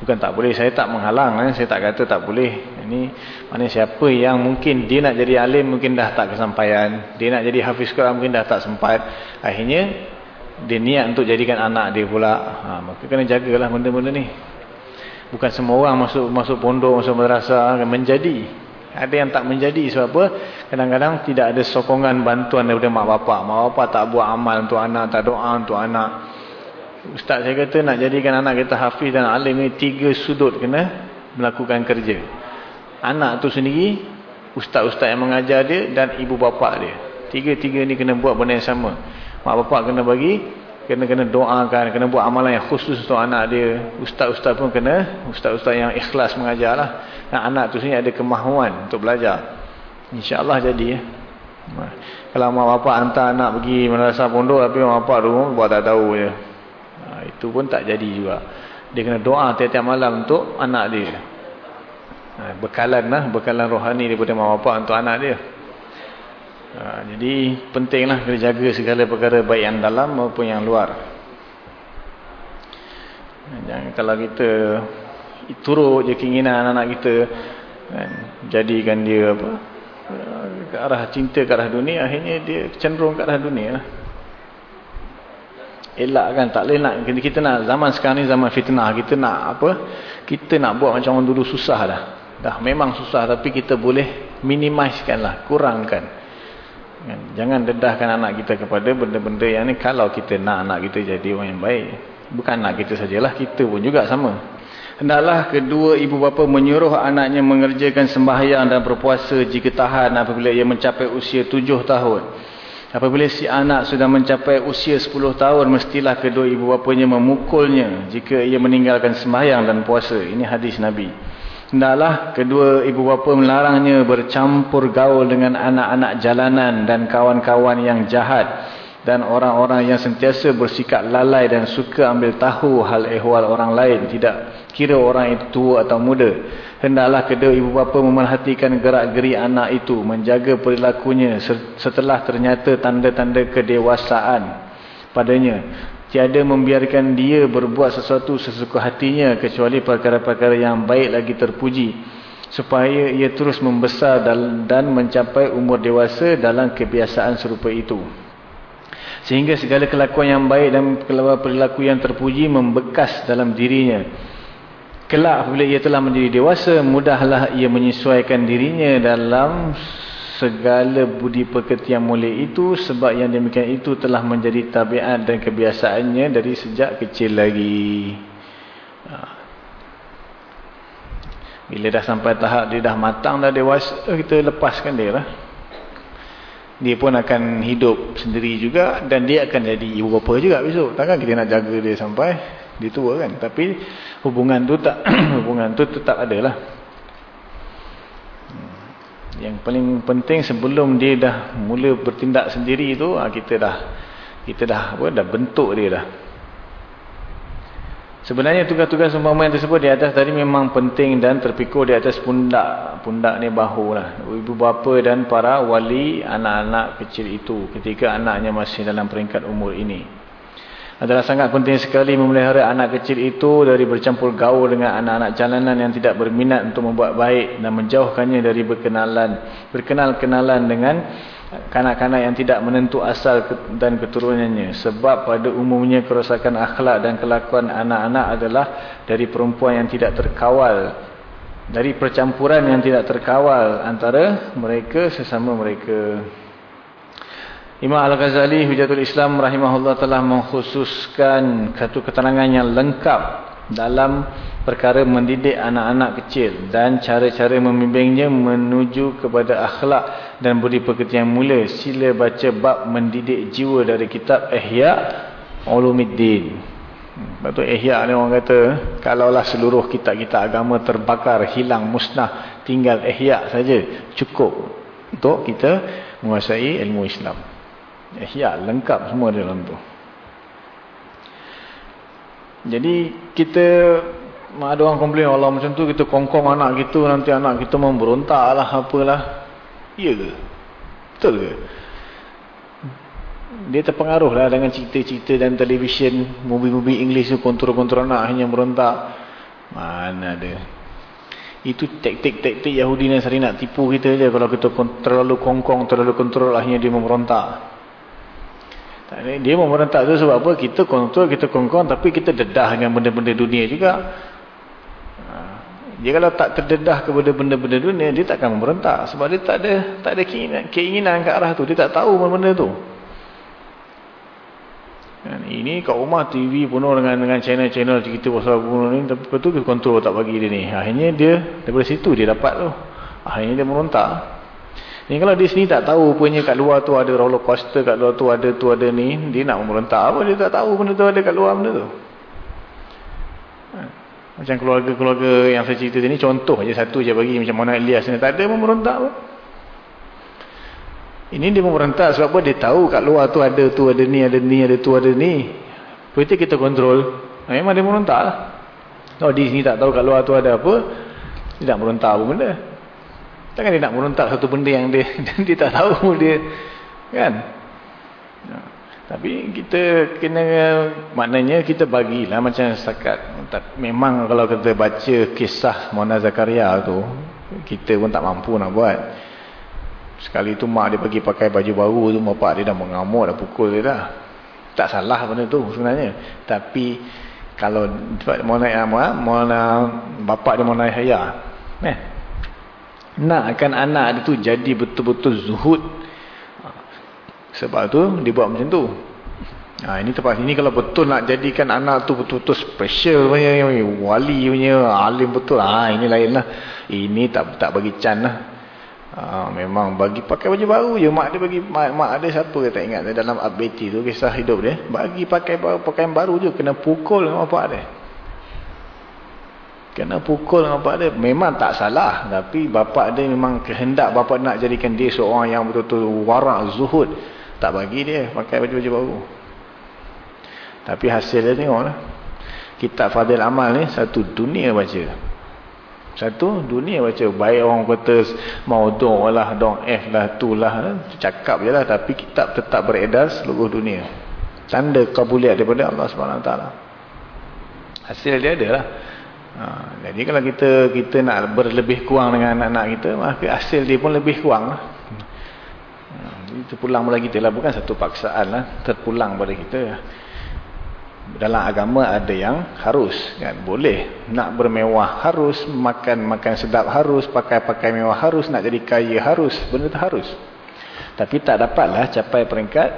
Bukan tak boleh, saya tak menghalang. Eh. Saya tak kata tak boleh. Ini mana siapa yang mungkin dia nak jadi alim mungkin dah tak kesampaian. Dia nak jadi hafiz Quran mungkin dah tak sempat. Akhirnya dia niat untuk jadikan anak dia pula. Ha, maka kena jagalah benda-benda ni. Bukan semua orang masuk masuk pondok, masuk madrasah menjadi. Ada yang tak menjadi sebab apa? Kadang-kadang tidak ada sokongan bantuan daripada mak bapak. Mak bapak tak buat amal untuk anak, tak doa untuk anak. Ustaz saya kata nak jadikan anak kita hafiz dan alim ni tiga sudut kena melakukan kerja. Anak tu sendiri, ustaz-ustaz yang mengajar dia dan ibu bapa dia. Tiga-tiga ni kena buat benda yang sama. Mak bapak kena bagi, kena-kena doakan, kena buat amalan yang khusus untuk anak dia. Ustaz-ustaz pun kena, ustaz-ustaz yang ikhlas mengajar lah. Dan anak tu sendiri ada kemahuan untuk belajar. InsyaAllah jadi ya. Kalau mak bapak hantar anak pergi madrasah pondok tapi mak bapak tu buat tak tahu je itu pun tak jadi juga. Dia kena doa tiap-tiap malam untuk anak dia. Ha, bekalan lah, bekalan rohani daripada mak bapak untuk anak dia. Ha, jadi pentinglah kena jaga segala perkara baik yang dalam maupun yang luar. Jangan kalau kita turut je keinginan anak-anak kita kan, jadikan dia apa ke arah cinta ke arah dunia akhirnya dia cenderung ke arah dunia lah elak kan tak boleh nak kita nak zaman sekarang ni zaman fitnah kita nak apa kita nak buat macam orang dulu susah dah. Dah memang susah tapi kita boleh minimizekan lah kurangkan. Kan? jangan dedahkan anak kita kepada benda-benda yang ni kalau kita nak anak kita jadi orang yang baik bukan anak kita sajalah kita pun juga sama. Hendaklah kedua ibu bapa menyuruh anaknya mengerjakan sembahyang dan berpuasa jika tahan apabila ia mencapai usia tujuh tahun Apabila si anak sudah mencapai usia 10 tahun, mestilah kedua ibu bapanya memukulnya jika ia meninggalkan sembahyang dan puasa. Ini hadis Nabi. Hendaklah kedua ibu bapa melarangnya bercampur gaul dengan anak-anak jalanan dan kawan-kawan yang jahat dan orang-orang yang sentiasa bersikap lalai dan suka ambil tahu hal ehwal orang lain. Tidak kira orang itu tua atau muda. Hendaklah kedua ibu bapa memerhatikan gerak-geri anak itu, menjaga perilakunya setelah ternyata tanda-tanda kedewasaan padanya. Tiada membiarkan dia berbuat sesuatu sesuka hatinya kecuali perkara-perkara yang baik lagi terpuji. Supaya ia terus membesar dan mencapai umur dewasa dalam kebiasaan serupa itu. Sehingga segala kelakuan yang baik dan perilaku yang terpuji membekas dalam dirinya. Kelak apabila ia telah menjadi dewasa, mudahlah ia menyesuaikan dirinya dalam segala budi pekerti yang mulia itu sebab yang demikian itu telah menjadi tabiat dan kebiasaannya dari sejak kecil lagi. Ha. Bila dah sampai tahap dia dah matang, dah dewasa, kita lepaskan dia lah. Dia pun akan hidup sendiri juga dan dia akan jadi ibu bapa juga besok. Takkan kita nak jaga dia sampai dia tua kan? Tapi hubungan tu tak hubungan tu tetap ada lah yang paling penting sebelum dia dah mula bertindak sendiri tu ah, kita dah kita dah apa dah bentuk dia dah Sebenarnya tugas-tugas umpama yang tersebut di atas tadi memang penting dan terpikul di atas pundak. Pundak ni bahu lah. Ibu bapa dan para wali anak-anak kecil itu ketika anaknya masih dalam peringkat umur ini. Adalah sangat penting sekali memelihara anak kecil itu dari bercampur gaul dengan anak-anak jalanan yang tidak berminat untuk membuat baik dan menjauhkannya dari berkenalan berkenal-kenalan dengan kanak-kanak yang tidak menentu asal dan keturunannya. Sebab pada umumnya kerosakan akhlak dan kelakuan anak-anak adalah dari perempuan yang tidak terkawal. Dari percampuran yang tidak terkawal antara mereka sesama mereka. Imam Al-Ghazali Hujatul Islam rahimahullah telah mengkhususkan satu keterangan yang lengkap dalam perkara mendidik anak-anak kecil dan cara-cara membimbingnya menuju kepada akhlak dan budi pekerti yang mulia. Sila baca bab mendidik jiwa dari kitab Ihya Ulumuddin. Tu Ihya ni orang kata, kalaulah seluruh kitab-kitab agama terbakar, hilang, musnah, tinggal Ihya saja cukup untuk kita menguasai ilmu Islam. Ihya lengkap semua dalam tu. Jadi kita ada orang komplain Allah macam tu kita kongkong anak kita nanti anak kita memberontak lah apalah. Iya ke? Betul ke? Dia terpengaruh lah dengan cerita-cerita dan televisyen movie-movie English tu kontrol-kontrol anak hanya berontak. Mana ada. Itu taktik-taktik Yahudi Nasrani nak tipu kita je kalau kita terlalu kongkong, terlalu kontrol akhirnya dia memberontak. Dia memberontak tu sebab apa? Kita kontrol, kita kongkong tapi kita dedah dengan benda-benda dunia juga. Ha. Dia kalau tak terdedah kepada benda-benda dunia, dia takkan memberontak. Sebab dia tak ada tak ada keinginan, keinginan ke arah tu. Dia tak tahu benda-benda tu. Dan ini kat rumah TV penuh dengan dengan channel-channel cerita pasal bunuh ni. Tapi betul ke kontrol tak bagi dia ni. Akhirnya dia, daripada situ dia dapat tu. Akhirnya dia memberontak. Ni kalau di sini tak tahu punya kat luar tu ada roller coaster, kat luar tu ada tu ada ni, dia nak memberontak apa dia tak tahu benda tu ada kat luar benda tu. Ha. Macam keluarga-keluarga yang saya cerita ni contoh aja satu je bagi macam Mona Elias ni tak ada memberontak apa. Ini dia memberontak sebab apa dia tahu kat luar tu ada tu ada ni ada ni ada tu ada ni. Berarti kita kontrol. Ha, memang dia memberontak lah. Kalau di sini tak tahu kat luar tu ada apa, dia tak memberontak apa benda. Takkan dia nak merontak satu benda yang dia dia tak tahu dia kan. Ya. Tapi kita kena maknanya kita bagilah macam setakat memang kalau kita baca kisah Mona Zakaria tu kita pun tak mampu nak buat. Sekali tu mak dia pergi pakai baju baru tu bapak dia dah mengamuk dah pukul dia dah. Tak salah benda tu sebenarnya. Tapi kalau Mona Mona bapak dia Mona Yahya eh nakkan anak itu jadi betul-betul zuhud. Sebab tu dia buat macam tu. Ha, ini tempat ini kalau betul nak jadikan anak tu betul-betul special punya wali punya alim betul. Ha, ini lain lah ini tak tak bagi can lah. Ha, memang bagi pakai baju baru je. Mak dia bagi mak, mak ada siapa tak ingat. Dalam update tu kisah hidup dia. Bagi pakai pakaian baru je. Kena pukul dengan bapak dia Kena pukul bapak dia. Memang tak salah. Tapi bapak dia memang kehendak bapak nak jadikan dia seorang yang betul-betul warak, zuhud. Tak bagi dia pakai baju-baju baru. Tapi hasil dia tengoklah. Kitab Fadil Amal ni satu dunia baca. Satu dunia baca. Baik orang kata maudong lah, dong F lah, tu lah. Cakap je lah. Tapi kitab tetap beredar seluruh dunia. Tanda kabuliat daripada Allah SWT. Hasil dia ada lah. Ha, jadi kalau kita kita nak berlebih kurang dengan anak-anak kita, maka hasil dia pun lebih kurang. Lah. Ha, itu pulang pada kita lah. Bukan satu paksaan lah. Terpulang pada kita. Dalam agama ada yang harus. Kan? Boleh. Nak bermewah harus. Makan-makan sedap harus. Pakai-pakai mewah harus. Nak jadi kaya harus. Benda tu harus. Tapi tak dapatlah capai peringkat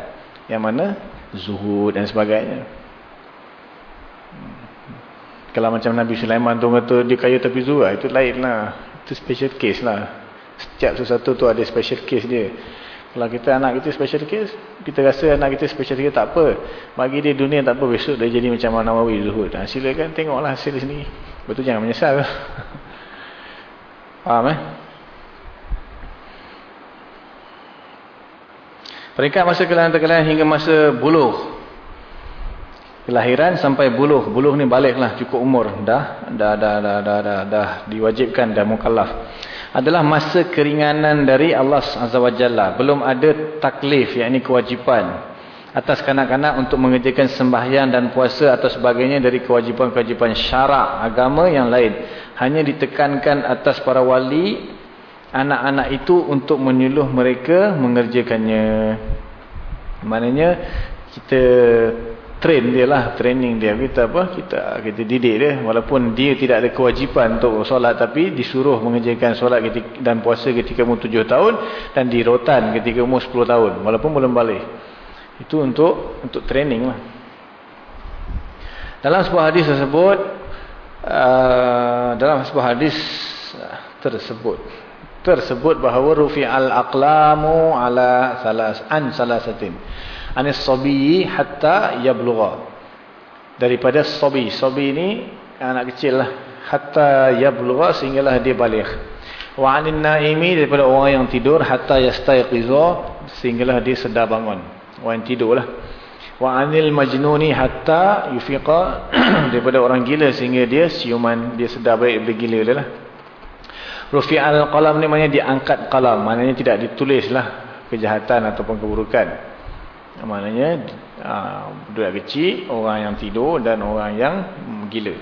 yang mana zuhud dan sebagainya. Kalau macam Nabi Sulaiman tu kata dia kaya tapi zura, itu lain lah. Itu special case lah. Setiap sesuatu tu ada special case dia. Kalau kita anak kita special case, kita rasa anak kita special case tak apa. Bagi dia dunia tak apa, besok dia jadi macam mana Nawawi Zuhud. Ha, silakan tengoklah hasil sini. Betul jangan menyesal. Faham eh? Peringkat masa kelahiran terkelahiran hingga masa buluh kelahiran sampai buluh. Buluh ni baliklah cukup umur. Dah dah dah dah dah, dah, dah diwajibkan dah mukallaf. Adalah masa keringanan dari Allah Azza wa Jalla. Belum ada taklif yakni kewajipan atas kanak-kanak untuk mengerjakan sembahyang dan puasa atau sebagainya dari kewajipan-kewajipan syarak agama yang lain. Hanya ditekankan atas para wali anak-anak itu untuk menyuluh mereka mengerjakannya. Maknanya kita train dia lah training dia. Kita apa? Kita kita didik dia. Walaupun dia tidak ada kewajipan untuk solat tapi disuruh mengerjakan solat ketika, dan puasa ketika umur 7 tahun dan di rotan ketika umur 10 tahun walaupun belum balik. Itu untuk untuk training lah. Dalam sebuah hadis tersebut uh, dalam sebuah hadis tersebut tersebut bahawa rufi al aqlamu ala salas an salasatin anis sabiyi hatta yablugha. Daripada sabi. Sabi ini anak kecil lah. Hatta yablugha sehinggalah dia balik. Wa anin naimi daripada orang yang tidur hatta yastayqiza sehinggalah dia sedar bangun. Orang yang tidur lah. Wa anil majnuni hatta yufiqa daripada orang gila sehingga dia siuman. Dia sedar baik bergila dia lah. Rufi'al qalam ni maknanya diangkat qalam. Maknanya tidak ditulis lah kejahatan ataupun keburukan maknanya budak kecil, orang yang tidur dan orang yang gila.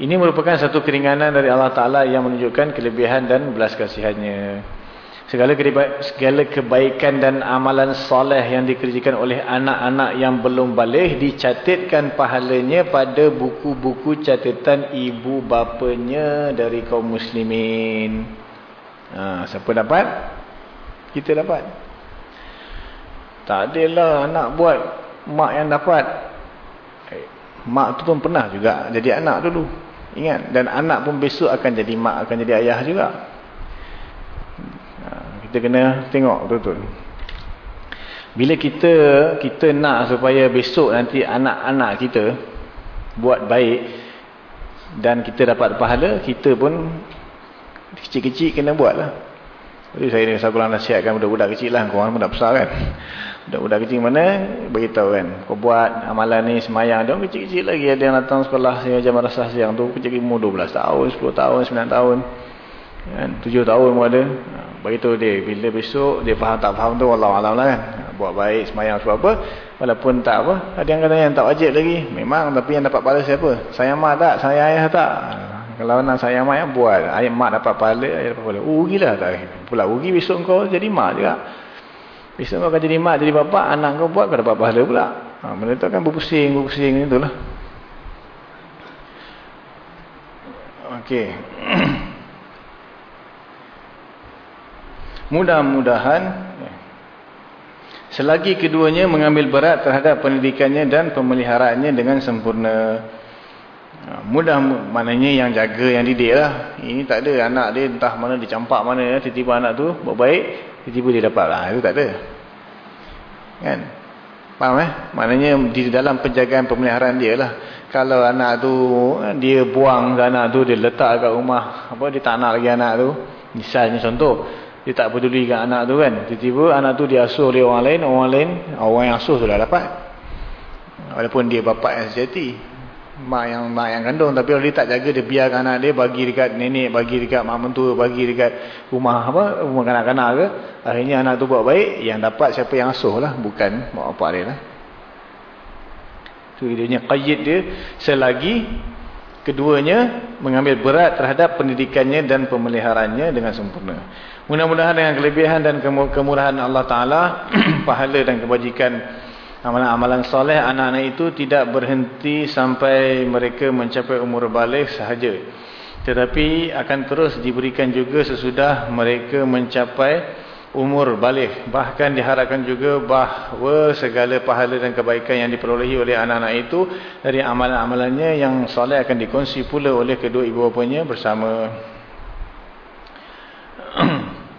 Ini merupakan satu keringanan dari Allah Ta'ala yang menunjukkan kelebihan dan belas kasihannya. Segala, segala kebaikan dan amalan soleh yang dikerjakan oleh anak-anak yang belum balik dicatatkan pahalanya pada buku-buku catatan ibu bapanya dari kaum muslimin. Ha, siapa dapat? Kita dapat. Tak adalah anak buat mak yang dapat. Eh, mak tu pun pernah juga jadi anak dulu. Ingat. Dan anak pun besok akan jadi mak, akan jadi ayah juga. Ha, kita kena tengok betul-betul. Bila kita kita nak supaya besok nanti anak-anak kita buat baik dan kita dapat pahala, kita pun kecil-kecil kena buat lah. Jadi saya ni saya kurang nasihatkan budak-budak kecil lah. Korang pun dah besar kan. Budak-budak kecil mana beritahu kan. Kau buat amalan ni semayang. Dia kecil-kecil lagi ada yang datang sekolah saya jam rasa siang tu. Kecil umur 12 tahun, 10 tahun, 9 tahun. Kan? 7 tahun pun ada. Beritahu dia. Bila besok dia faham tak faham tu. Wallahualam lah kan. Buat baik semayang sebab apa. Walaupun tak apa. Ada yang kata yang tak wajib lagi. Memang tapi yang dapat pahala siapa? Saya mak tak? Saya ayah tak? Kalau nak sayang mak yang buat. Ayah mak dapat pahala. Ayah dapat pahala. Oh, tak? Pula rugi besok kau jadi mak juga. Besok kau jadi mak, jadi bapak, anak kau buat, kau dapat pahala pula. Ha, benda tu akan berpusing, berpusing, itulah. Okey. Mudah-mudahan selagi keduanya mengambil berat terhadap pendidikannya dan pemeliharaannya dengan sempurna. Ha, mudah maknanya yang jaga, yang didik lah. Ini tak ada anak dia entah mana dicampak mana. Tiba-tiba anak tu buat baik, tiba-tiba dia dapat lah. Itu tak ada. Kan? Faham eh? Maknanya di dalam penjagaan pemeliharaan dia lah. Kalau anak tu dia buang anak tu dia letak kat rumah. Apa dia tak nak lagi anak tu. Misalnya contoh. Dia tak peduli dengan anak tu kan. Tiba-tiba anak tu diasuh oleh orang lain. Orang lain, orang yang asuh tu dah dapat. Walaupun dia bapak yang sejati mak yang mak yang kandung. Tapi kalau dia tak jaga dia biarkan anak dia bagi dekat nenek bagi dekat mak mentua bagi dekat rumah apa rumah kanak-kanak ke. Akhirnya anak tu buat baik yang dapat siapa yang asuh lah bukan mak bapak dia lah. Tu dia qayyid dia selagi keduanya mengambil berat terhadap pendidikannya dan pemeliharaannya dengan sempurna. Mudah-mudahan dengan kelebihan dan kemurahan Allah Ta'ala pahala dan kebajikan Amalan-amalan soleh anak-anak itu tidak berhenti sampai mereka mencapai umur balik sahaja. Tetapi akan terus diberikan juga sesudah mereka mencapai umur balik. Bahkan diharapkan juga bahawa segala pahala dan kebaikan yang diperolehi oleh anak-anak itu dari amalan-amalannya yang soleh akan dikongsi pula oleh kedua ibu bapanya bersama.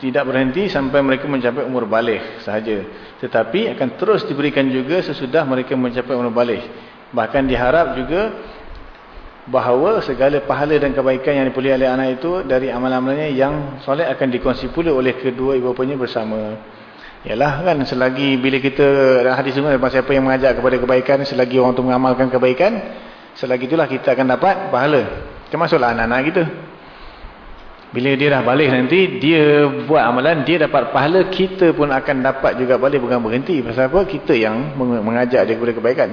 Tidak berhenti sampai mereka mencapai umur balik sahaja. Tetapi akan terus diberikan juga sesudah mereka mencapai umur balik. Bahkan diharap juga bahawa segala pahala dan kebaikan yang dipulih oleh anak itu dari amalan-amalannya yang soleh akan dikongsi pula oleh kedua ibu bapanya bersama. Yalah kan selagi bila kita hadis semua siapa yang mengajak kepada kebaikan selagi orang tu mengamalkan kebaikan selagi itulah kita akan dapat pahala. Termasuklah anak-anak kita. Bila dia dah balik nanti dia buat amalan dia dapat pahala kita pun akan dapat juga balik bukan berhenti. Pasal apa? Kita yang mengajak dia kepada kebaikan.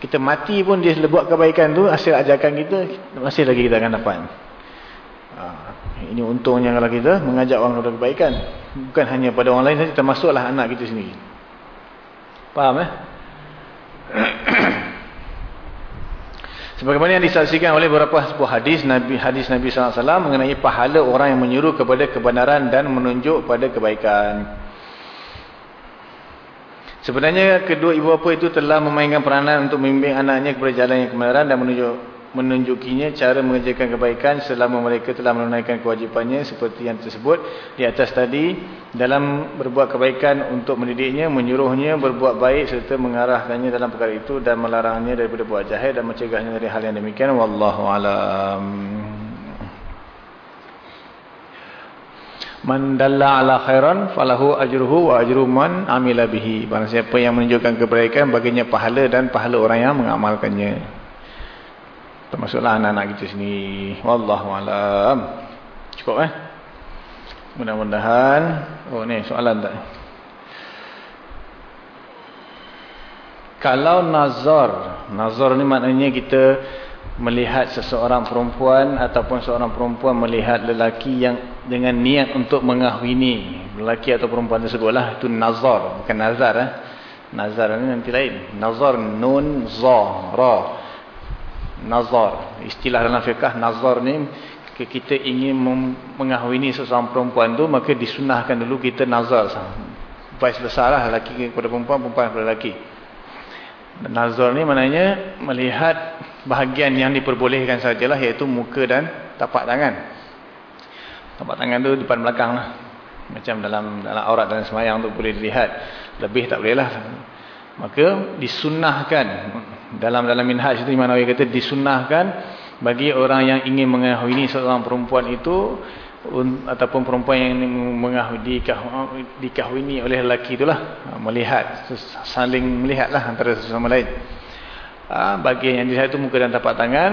Kita mati pun dia buat kebaikan tu hasil ajakan kita masih lagi kita akan dapat. Ha, ini untungnya kalau kita mengajak orang kepada kebaikan. Bukan hanya pada orang lain termasuklah anak kita sendiri. Faham eh? Sebagaimana yang disaksikan oleh beberapa sebuah hadis Nabi hadis Nabi SAW mengenai pahala orang yang menyuruh kepada kebenaran dan menunjuk pada kebaikan. Sebenarnya kedua ibu bapa itu telah memainkan peranan untuk membimbing anaknya kepada jalan yang kebenaran dan menunjuk menunjukinya cara mengerjakan kebaikan selama mereka telah menunaikan kewajipannya seperti yang tersebut. Di atas tadi dalam berbuat kebaikan untuk mendidiknya, menyuruhnya berbuat baik serta mengarahkannya dalam perkara itu dan melarangnya daripada buat jahat dan mencegahnya dari hal yang demikian. Wallahu alam. Man dalla ala khairan falahu ajruhu wa ajru man amila bihi. Barang siapa yang menunjukkan kebaikan baginya pahala dan pahala orang yang mengamalkannya termasuklah anak-anak kita sini. Wallahu alam. Cukup eh? Mudah-mudahan. Oh ni soalan tak? Kalau nazar nazar ni maknanya kita melihat seseorang perempuan ataupun seorang perempuan melihat lelaki yang dengan niat untuk mengahwini lelaki atau perempuan tersebut lah itu nazar bukan nazar eh? Nazar ni nanti lain. Nazar nun za ra nazar. Istilah dalam fiqah nazar ni kita ingin mengahwini seseorang perempuan tu maka disunahkan dulu kita nazar. Vice versa lah lelaki kepada perempuan, perempuan kepada lelaki. Nazar ni maknanya melihat bahagian yang diperbolehkan sajalah iaitu muka dan tapak tangan. Tapak tangan tu depan belakang lah. Macam dalam dalam aurat dan semayang tu boleh dilihat. Lebih tak boleh lah. Maka disunahkan dalam dalam minhaj itu Imam Nawawi kata disunahkan bagi orang yang ingin mengahwini seorang perempuan itu ataupun perempuan yang mengahwini dikahwini oleh lelaki itulah. Melihat saling melihatlah antara sesama lain. Ha, bagian yang dilihat itu muka dan tapak tangan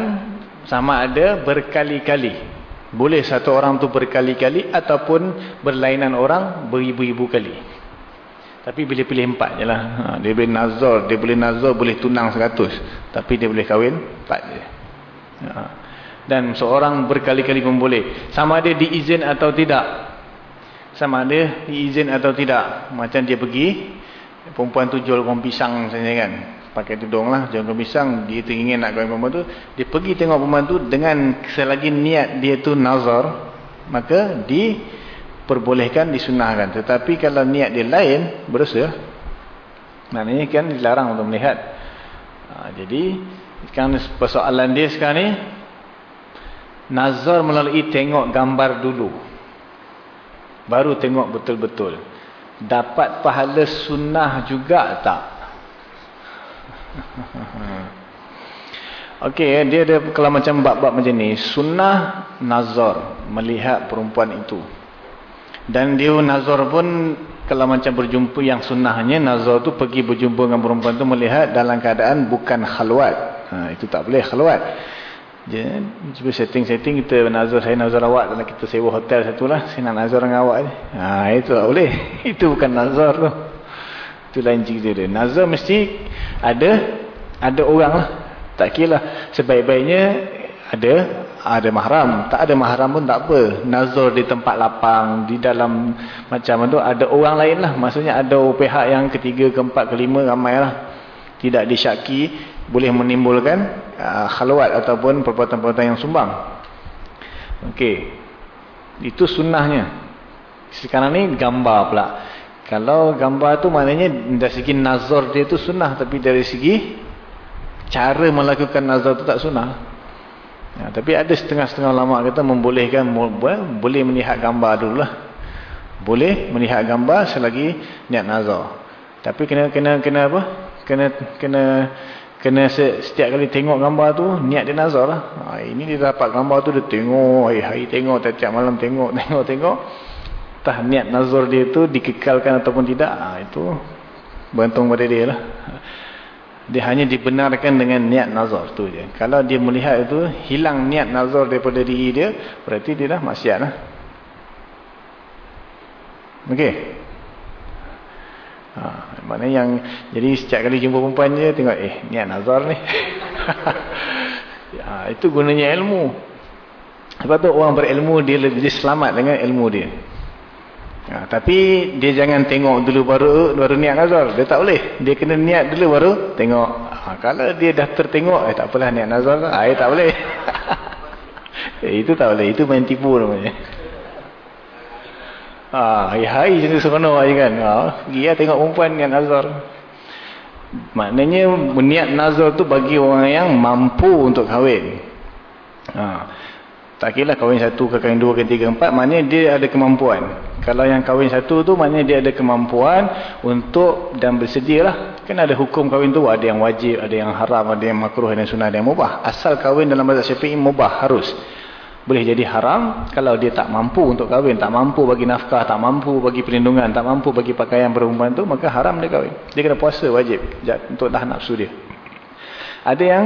sama ada berkali-kali. Boleh satu orang tu berkali-kali ataupun berlainan orang beribu-ibu kali tapi boleh pilih empat je lah. Ha, dia boleh nazar, dia boleh nazar, boleh tunang seratus. Tapi dia boleh kahwin empat je. Ha. Dan seorang berkali-kali pun boleh. Sama ada diizin atau tidak. Sama ada diizin atau tidak. Macam dia pergi, perempuan tu jual kong pisang misalnya kan. Pakai tudung lah, jual kong pisang. Dia tu ingin nak kahwin perempuan tu. Dia pergi tengok perempuan tu dengan selagi niat dia tu nazar. Maka di perbolehkan disunahkan. Tetapi kalau niat dia lain berdosa. Maknanya kan dilarang untuk melihat. Ha, jadi kan persoalan dia sekarang ni nazar melalui tengok gambar dulu. Baru tengok betul-betul. Dapat pahala sunnah juga tak? Okey, dia ada kalau macam bab-bab macam ni, sunnah nazar. Melihat perempuan itu. Dan dia nazar pun kalau macam berjumpa yang sunnahnya nazar tu pergi berjumpa dengan perempuan tu melihat dalam keadaan bukan khalwat. Ha, itu tak boleh khalwat. Jadi cuba setting-setting kita nazar saya nazar awak dan kita sewa hotel satu lah. Saya nak nazar dengan awak ni. Ha, itu tak boleh. itu bukan nazar tu. Itu lain cerita dia. Nazar mesti ada ada orang lah. Tak kira lah. Sebaik-baiknya ada ada mahram tak ada mahram pun tak apa. Nazar di tempat lapang di dalam macam tu ada orang lain lah maksudnya ada pihak yang ketiga keempat kelima ramai lah tidak disyaki boleh menimbulkan uh, khalwat ataupun perbuatan-perbuatan yang sumbang. Ok itu sunnahnya. Sekarang ni gambar pula. Kalau gambar tu maknanya dari segi nazar dia tu sunnah tapi dari segi cara melakukan nazar tu tak sunnah Ya, tapi ada setengah-setengah ulama kata membolehkan boleh melihat gambar dulu lah. Boleh melihat gambar selagi niat nazar. Tapi kena kena kena apa? Kena kena kena setiap kali tengok gambar tu niat dia nazar lah. Ha, ini dia dapat gambar tu dia tengok hari-hari tengok tiap-tiap malam tengok tengok tengok. Entah niat nazar dia tu dikekalkan ataupun tidak. Ha, itu bergantung pada dia lah. Dia hanya dibenarkan dengan niat nazar tu je. Kalau dia melihat itu hilang niat nazar daripada diri dia, berarti dia dah maksiat lah. Okey. Ha, mana yang jadi setiap kali jumpa perempuan je tengok eh niat nazar ni. ha, itu gunanya ilmu. Sebab tu orang berilmu dia lebih selamat dengan ilmu dia. Ha, tapi dia jangan tengok dulu baru baru niat nazar. Dia tak boleh. Dia kena niat dulu baru tengok. Ha, kalau dia dah tertengok, eh tak apalah niat nazar lah. Eh tak boleh. eh, itu tak boleh. Itu main tipu namanya. Ha, hari-hari macam tu seronok je kan. Ha, pergi lah tengok perempuan niat nazar. Maknanya niat nazar tu bagi orang yang mampu untuk kahwin. Ha, tak kira lah kahwin satu kahwin dua ke tiga empat. Maknanya dia ada kemampuan. Kalau yang kahwin satu tu maknanya dia ada kemampuan untuk dan bersedia lah. Kan ada hukum kahwin tu ada yang wajib, ada yang haram, ada yang makruh, ada yang sunnah, ada yang mubah. Asal kahwin dalam mazhab syafi'i mubah harus. Boleh jadi haram kalau dia tak mampu untuk kahwin, tak mampu bagi nafkah, tak mampu bagi perlindungan, tak mampu bagi pakaian perempuan tu, maka haram dia kahwin. Dia kena puasa wajib untuk tahan nafsu dia. Ada yang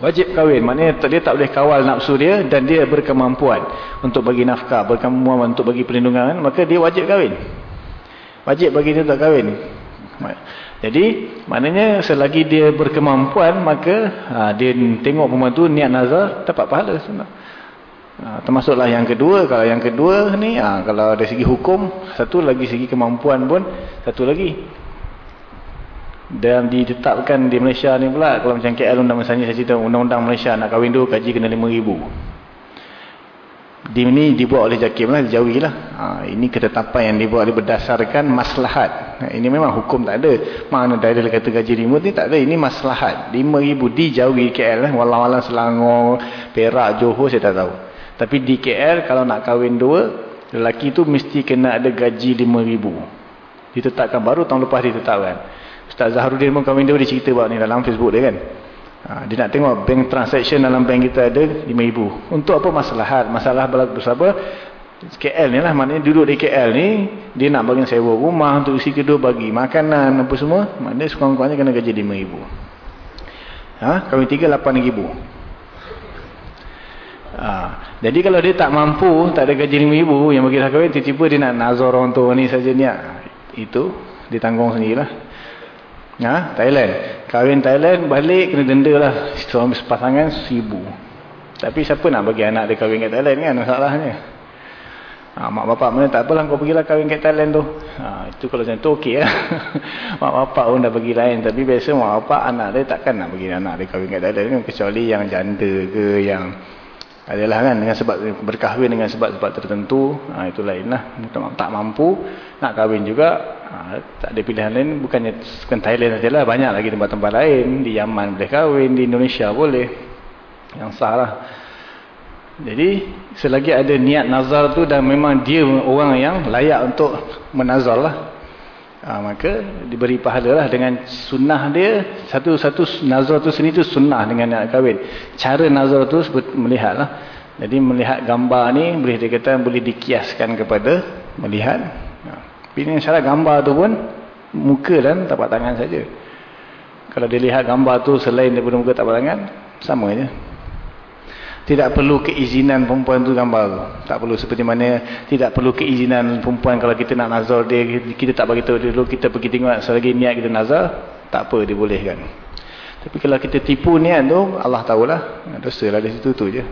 Wajib kahwin. Maknanya dia tak boleh kawal nafsu dia dan dia berkemampuan untuk bagi nafkah, berkemampuan untuk bagi perlindungan, maka dia wajib kahwin. Wajib bagi dia tak kahwin. Jadi, maknanya selagi dia berkemampuan, maka ha, dia tengok perempuan tu niat nazar, dapat pahala. Ha, termasuklah yang kedua. Kalau yang kedua ni, ha, kalau dari segi hukum, satu lagi segi kemampuan pun, satu lagi dan ditetapkan di Malaysia ni pula kalau macam KL undang misalnya saya cerita undang-undang Malaysia nak kahwin dua gaji kena RM5,000 di ini dibuat oleh JAKIM lah dijauhi lah. Ha, ini ketetapan yang dibuat oleh berdasarkan maslahat. Ha, ini memang hukum tak ada. Mana dalil kata gaji RM5 ni tak ada. Ini maslahat. RM5,000 dijauhi KL lah walau-walau Selangor Perak, Johor saya tak tahu. Tapi di KL kalau nak kahwin dua lelaki tu mesti kena ada gaji RM5,000 ditetapkan baru tahun lepas ditetapkan Ustaz Zaharuddin pun kahwin dia, dia cerita buat ni dalam Facebook dia kan. Ha, dia nak tengok bank transaction dalam bank kita ada RM5,000. Untuk apa masalah? Masalah bersama KL ni lah. Maknanya duduk di KL ni, dia nak bagi sewa rumah untuk isi kedua bagi makanan apa semua. Maknanya sekurang-kurangnya kena gaji RM5,000. Ha, kahwin tiga RM8,000. Ha, jadi kalau dia tak mampu, tak ada gaji RM5,000 yang bagi dah kahwin, tiba-tiba dia nak nazar orang tua ni saja ni. Itu ditanggung sendirilah. Ha? Thailand. Kahwin Thailand, balik kena denda lah. Suami sepasangan, seribu. Tapi siapa nak bagi anak dia kahwin kat Thailand kan masalahnya. Ha, mak bapak mana tak apalah kau pergilah kahwin kat Thailand tu. Ha, itu kalau macam tu okey lah. mak bapak pun dah pergi lain. Tapi biasa mak bapak anak dia takkan nak bagi anak dia kahwin kat Thailand kan. Kecuali yang janda ke yang adalah kan dengan sebab berkahwin dengan sebab-sebab tertentu. Ha, itu lainlah tak mampu nak kahwin juga. Ha, tak ada pilihan lain. Bukannya bukan Thailand sajalah banyak lagi tempat-tempat lain. Di Yaman boleh kahwin di Indonesia boleh. Yang sah lah. Jadi selagi ada niat nazar tu dan memang dia orang yang layak untuk menazar lah Ha, maka diberi pahala lah dengan sunnah dia. Satu-satu nazar tu sendiri tu sunnah dengan nak kahwin. Cara nazar tu melihat lah. Jadi melihat gambar ni boleh dikatakan boleh dikiaskan kepada melihat. Ha. ini syarat gambar tu pun muka dan tapak tangan saja. Kalau dilihat gambar tu selain daripada muka tapak tangan sama je tidak perlu keizinan perempuan tu gambar tu. Tak perlu seperti mana tidak perlu keizinan perempuan kalau kita nak nazar dia. Kita tak bagi tahu dulu kita pergi tengok selagi niat kita nazar. Tak apa dibolehkan. Tapi kalau kita tipu niat tu Allah tahulah. Dosa lah di situ tu je.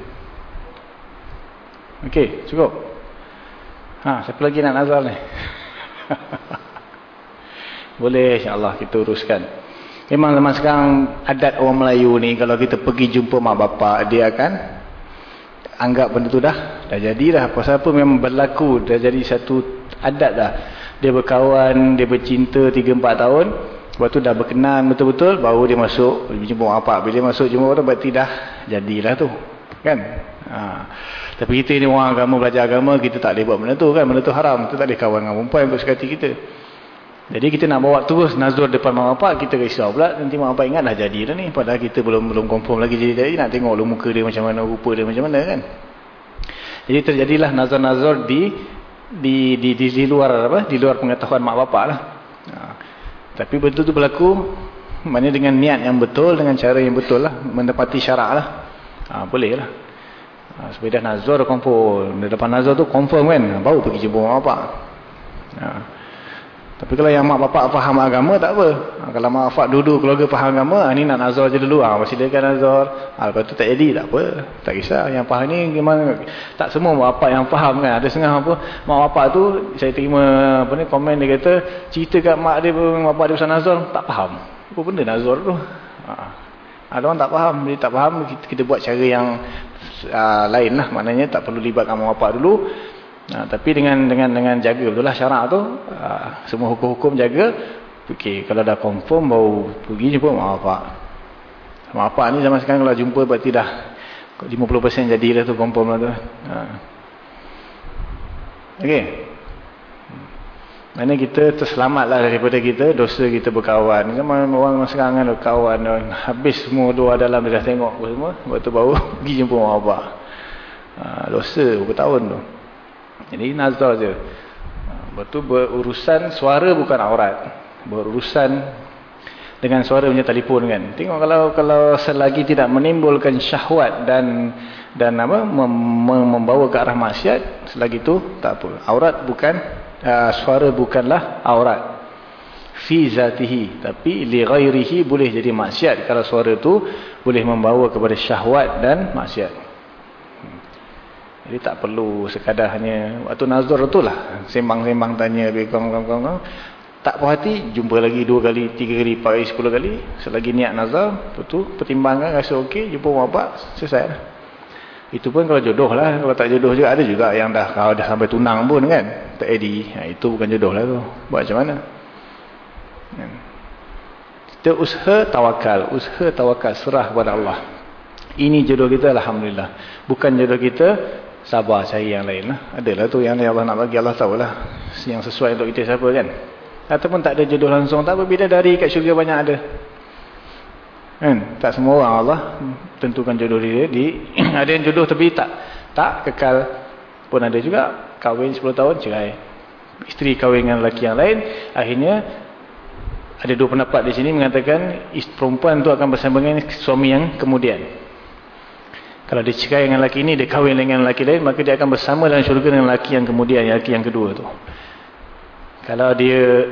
Okey cukup. Ha, siapa lagi nak nazar ni? Boleh insyaAllah kita uruskan. Memang zaman sekarang adat orang Melayu ni kalau kita pergi jumpa mak bapak dia akan anggap benda tu dah dah jadilah. Pasal apa memang berlaku dah jadi satu adat dah. Dia berkawan dia bercinta 3-4 tahun lepas tu dah berkenan betul-betul baru dia masuk. Jumpa apa bila dia masuk jumpa orang berarti dah jadilah tu kan? Ha. tapi kita ni orang agama belajar agama kita tak boleh buat benda tu kan? Benda tu haram. Kita tak boleh kawan dengan perempuan untuk sekati kita jadi kita nak bawa terus nazur depan mak bapak, kita risau pula. Nanti mak bapak ingat dah jadi dah ni. Padahal kita belum belum confirm lagi jadi-jadi. Nak tengok muka dia macam mana, rupa dia macam mana kan. Jadi terjadilah nazar-nazar di di, di, di, di luar apa di luar pengetahuan mak bapak lah ha. tapi betul tu berlaku maknanya dengan niat yang betul dengan cara yang betul lah menepati syarak lah ha, boleh lah ha, sebab dah nazar confirm depan nazar tu confirm kan baru pergi jumpa mak bapak ha. Tapi kalau yang mak bapak faham agama tak apa. Ha, kalau mak bapak duduk keluarga faham agama, ha, ni nak nazar je dulu. Ha, silakan nazar. Ha, lepas tu tak jadi tak apa. Tak kisah. Yang faham ni memang tak semua mak bapak yang faham kan. Ada setengah apa. Mak bapak tu saya terima apa ni komen dia kata cerita kat mak dia mak bapak dia pasal nazar tak faham. Apa benda nazar tu? Ha. Ada orang tak faham. Dia tak faham kita, kita buat cara yang uh, lain lah. Maknanya tak perlu libatkan mak bapak dulu. Ha, tapi dengan dengan dengan jaga betul lah syarak tu ha, semua hukum-hukum jaga. Okey kalau dah confirm baru pergi jumpa mak bapak. Mak bapak ni zaman sekarang kalau jumpa berarti dah 50% jadilah tu confirm lah tu. Ha. okey. Mana kita terselamat lah daripada kita dosa kita berkawan. Zaman orang sekarang kan berkawan habis semua dua dalam dia dah tengok semua. Waktu baru pergi jumpa mak bapak. Ha, dosa berapa tahun tu jadi nazar je. Betul berurusan suara bukan aurat. Berurusan dengan suara punya telefon kan. Tengok kalau kalau selagi tidak menimbulkan syahwat dan dan apa mem, mem, membawa ke arah maksiat, selagi itu tak apa. Aurat bukan uh, suara bukanlah aurat. Fi zatihi, tapi li ghairihi boleh jadi maksiat kalau suara itu boleh membawa kepada syahwat dan maksiat. Jadi tak perlu sekadar hanya waktu nazar tu lah. Sembang-sembang tanya kawan-kawan. Tak puas hati, jumpa lagi dua kali, tiga kali, empat kali, sepuluh kali. Selagi niat nazar, betul, pertimbangkan, rasa okey, jumpa bapak, selesai lah. Itu pun kalau jodoh lah. Kalau tak jodoh juga, ada juga yang dah kalau dah sampai tunang pun kan. Tak edi. Ha, itu bukan jodoh lah tu. Buat macam mana? Kan? Kita usaha tawakal. Usaha tawakal. Serah kepada Allah. Ini jodoh kita Alhamdulillah. Bukan jodoh kita sabar cari yang lain lah. Adalah tu yang Allah nak bagi Allah tahu lah. Yang sesuai untuk kita siapa kan. Ataupun tak ada jodoh langsung. Tak apa bila dari kat syurga banyak ada. Kan? Tak semua orang Allah tentukan jodoh dia. Di, ada yang jodoh tapi tak tak kekal. Pun ada juga. Kahwin 10 tahun cerai. Isteri kahwin dengan lelaki yang lain. Akhirnya ada dua pendapat di sini mengatakan perempuan tu akan bersama dengan suami yang kemudian. Kalau dia cerai dengan lelaki ini, dia kahwin dengan lelaki lain, maka dia akan bersama dalam syurga dengan lelaki yang kemudian, lelaki yang kedua tu. Kalau dia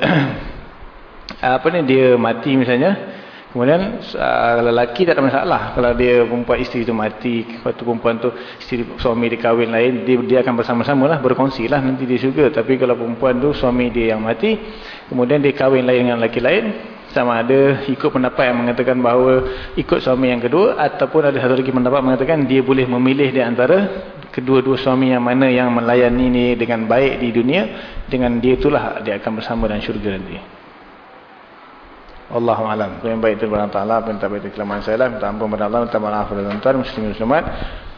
apa ni dia mati misalnya, kemudian uh, lelaki tak ada masalah. Kalau dia perempuan isteri tu mati, waktu perempuan tu isteri suami dia kahwin lain, dia, dia akan bersama-sama lah, berkongsi lah nanti di syurga. Tapi kalau perempuan tu suami dia yang mati, kemudian dia kahwin lain dengan lelaki lain, sama ada ikut pendapat yang mengatakan bahawa ikut suami yang kedua ataupun ada satu lagi pendapat mengatakan dia boleh memilih di antara kedua-dua suami yang mana yang melayani ini dengan baik di dunia dengan dia itulah dia akan bersama dalam syurga nanti Allahu alam. Yang baik itu Allah, yang tak baik itu kelemahan saya lah. Minta ampun kepada Allah, minta maaf kepada tuan-tuan, muslim muslimat.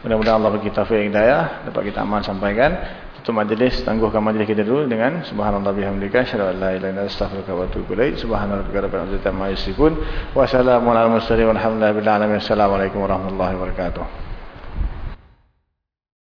Mudah-mudahan Allah bagi taufik hidayah dapat kita amal sampaikan tutup majlis tangguhkan majlis kita dulu dengan subhanallah bihamdika an la ilaha illa anta astaghfiruka wa atubu ilaik. Subhanallahi rabbil izzati amma yasifun wa salamun alal mursalin walhamdulillahi rabbil alamin assalamu alaikum warahmatullahi wabarakatuh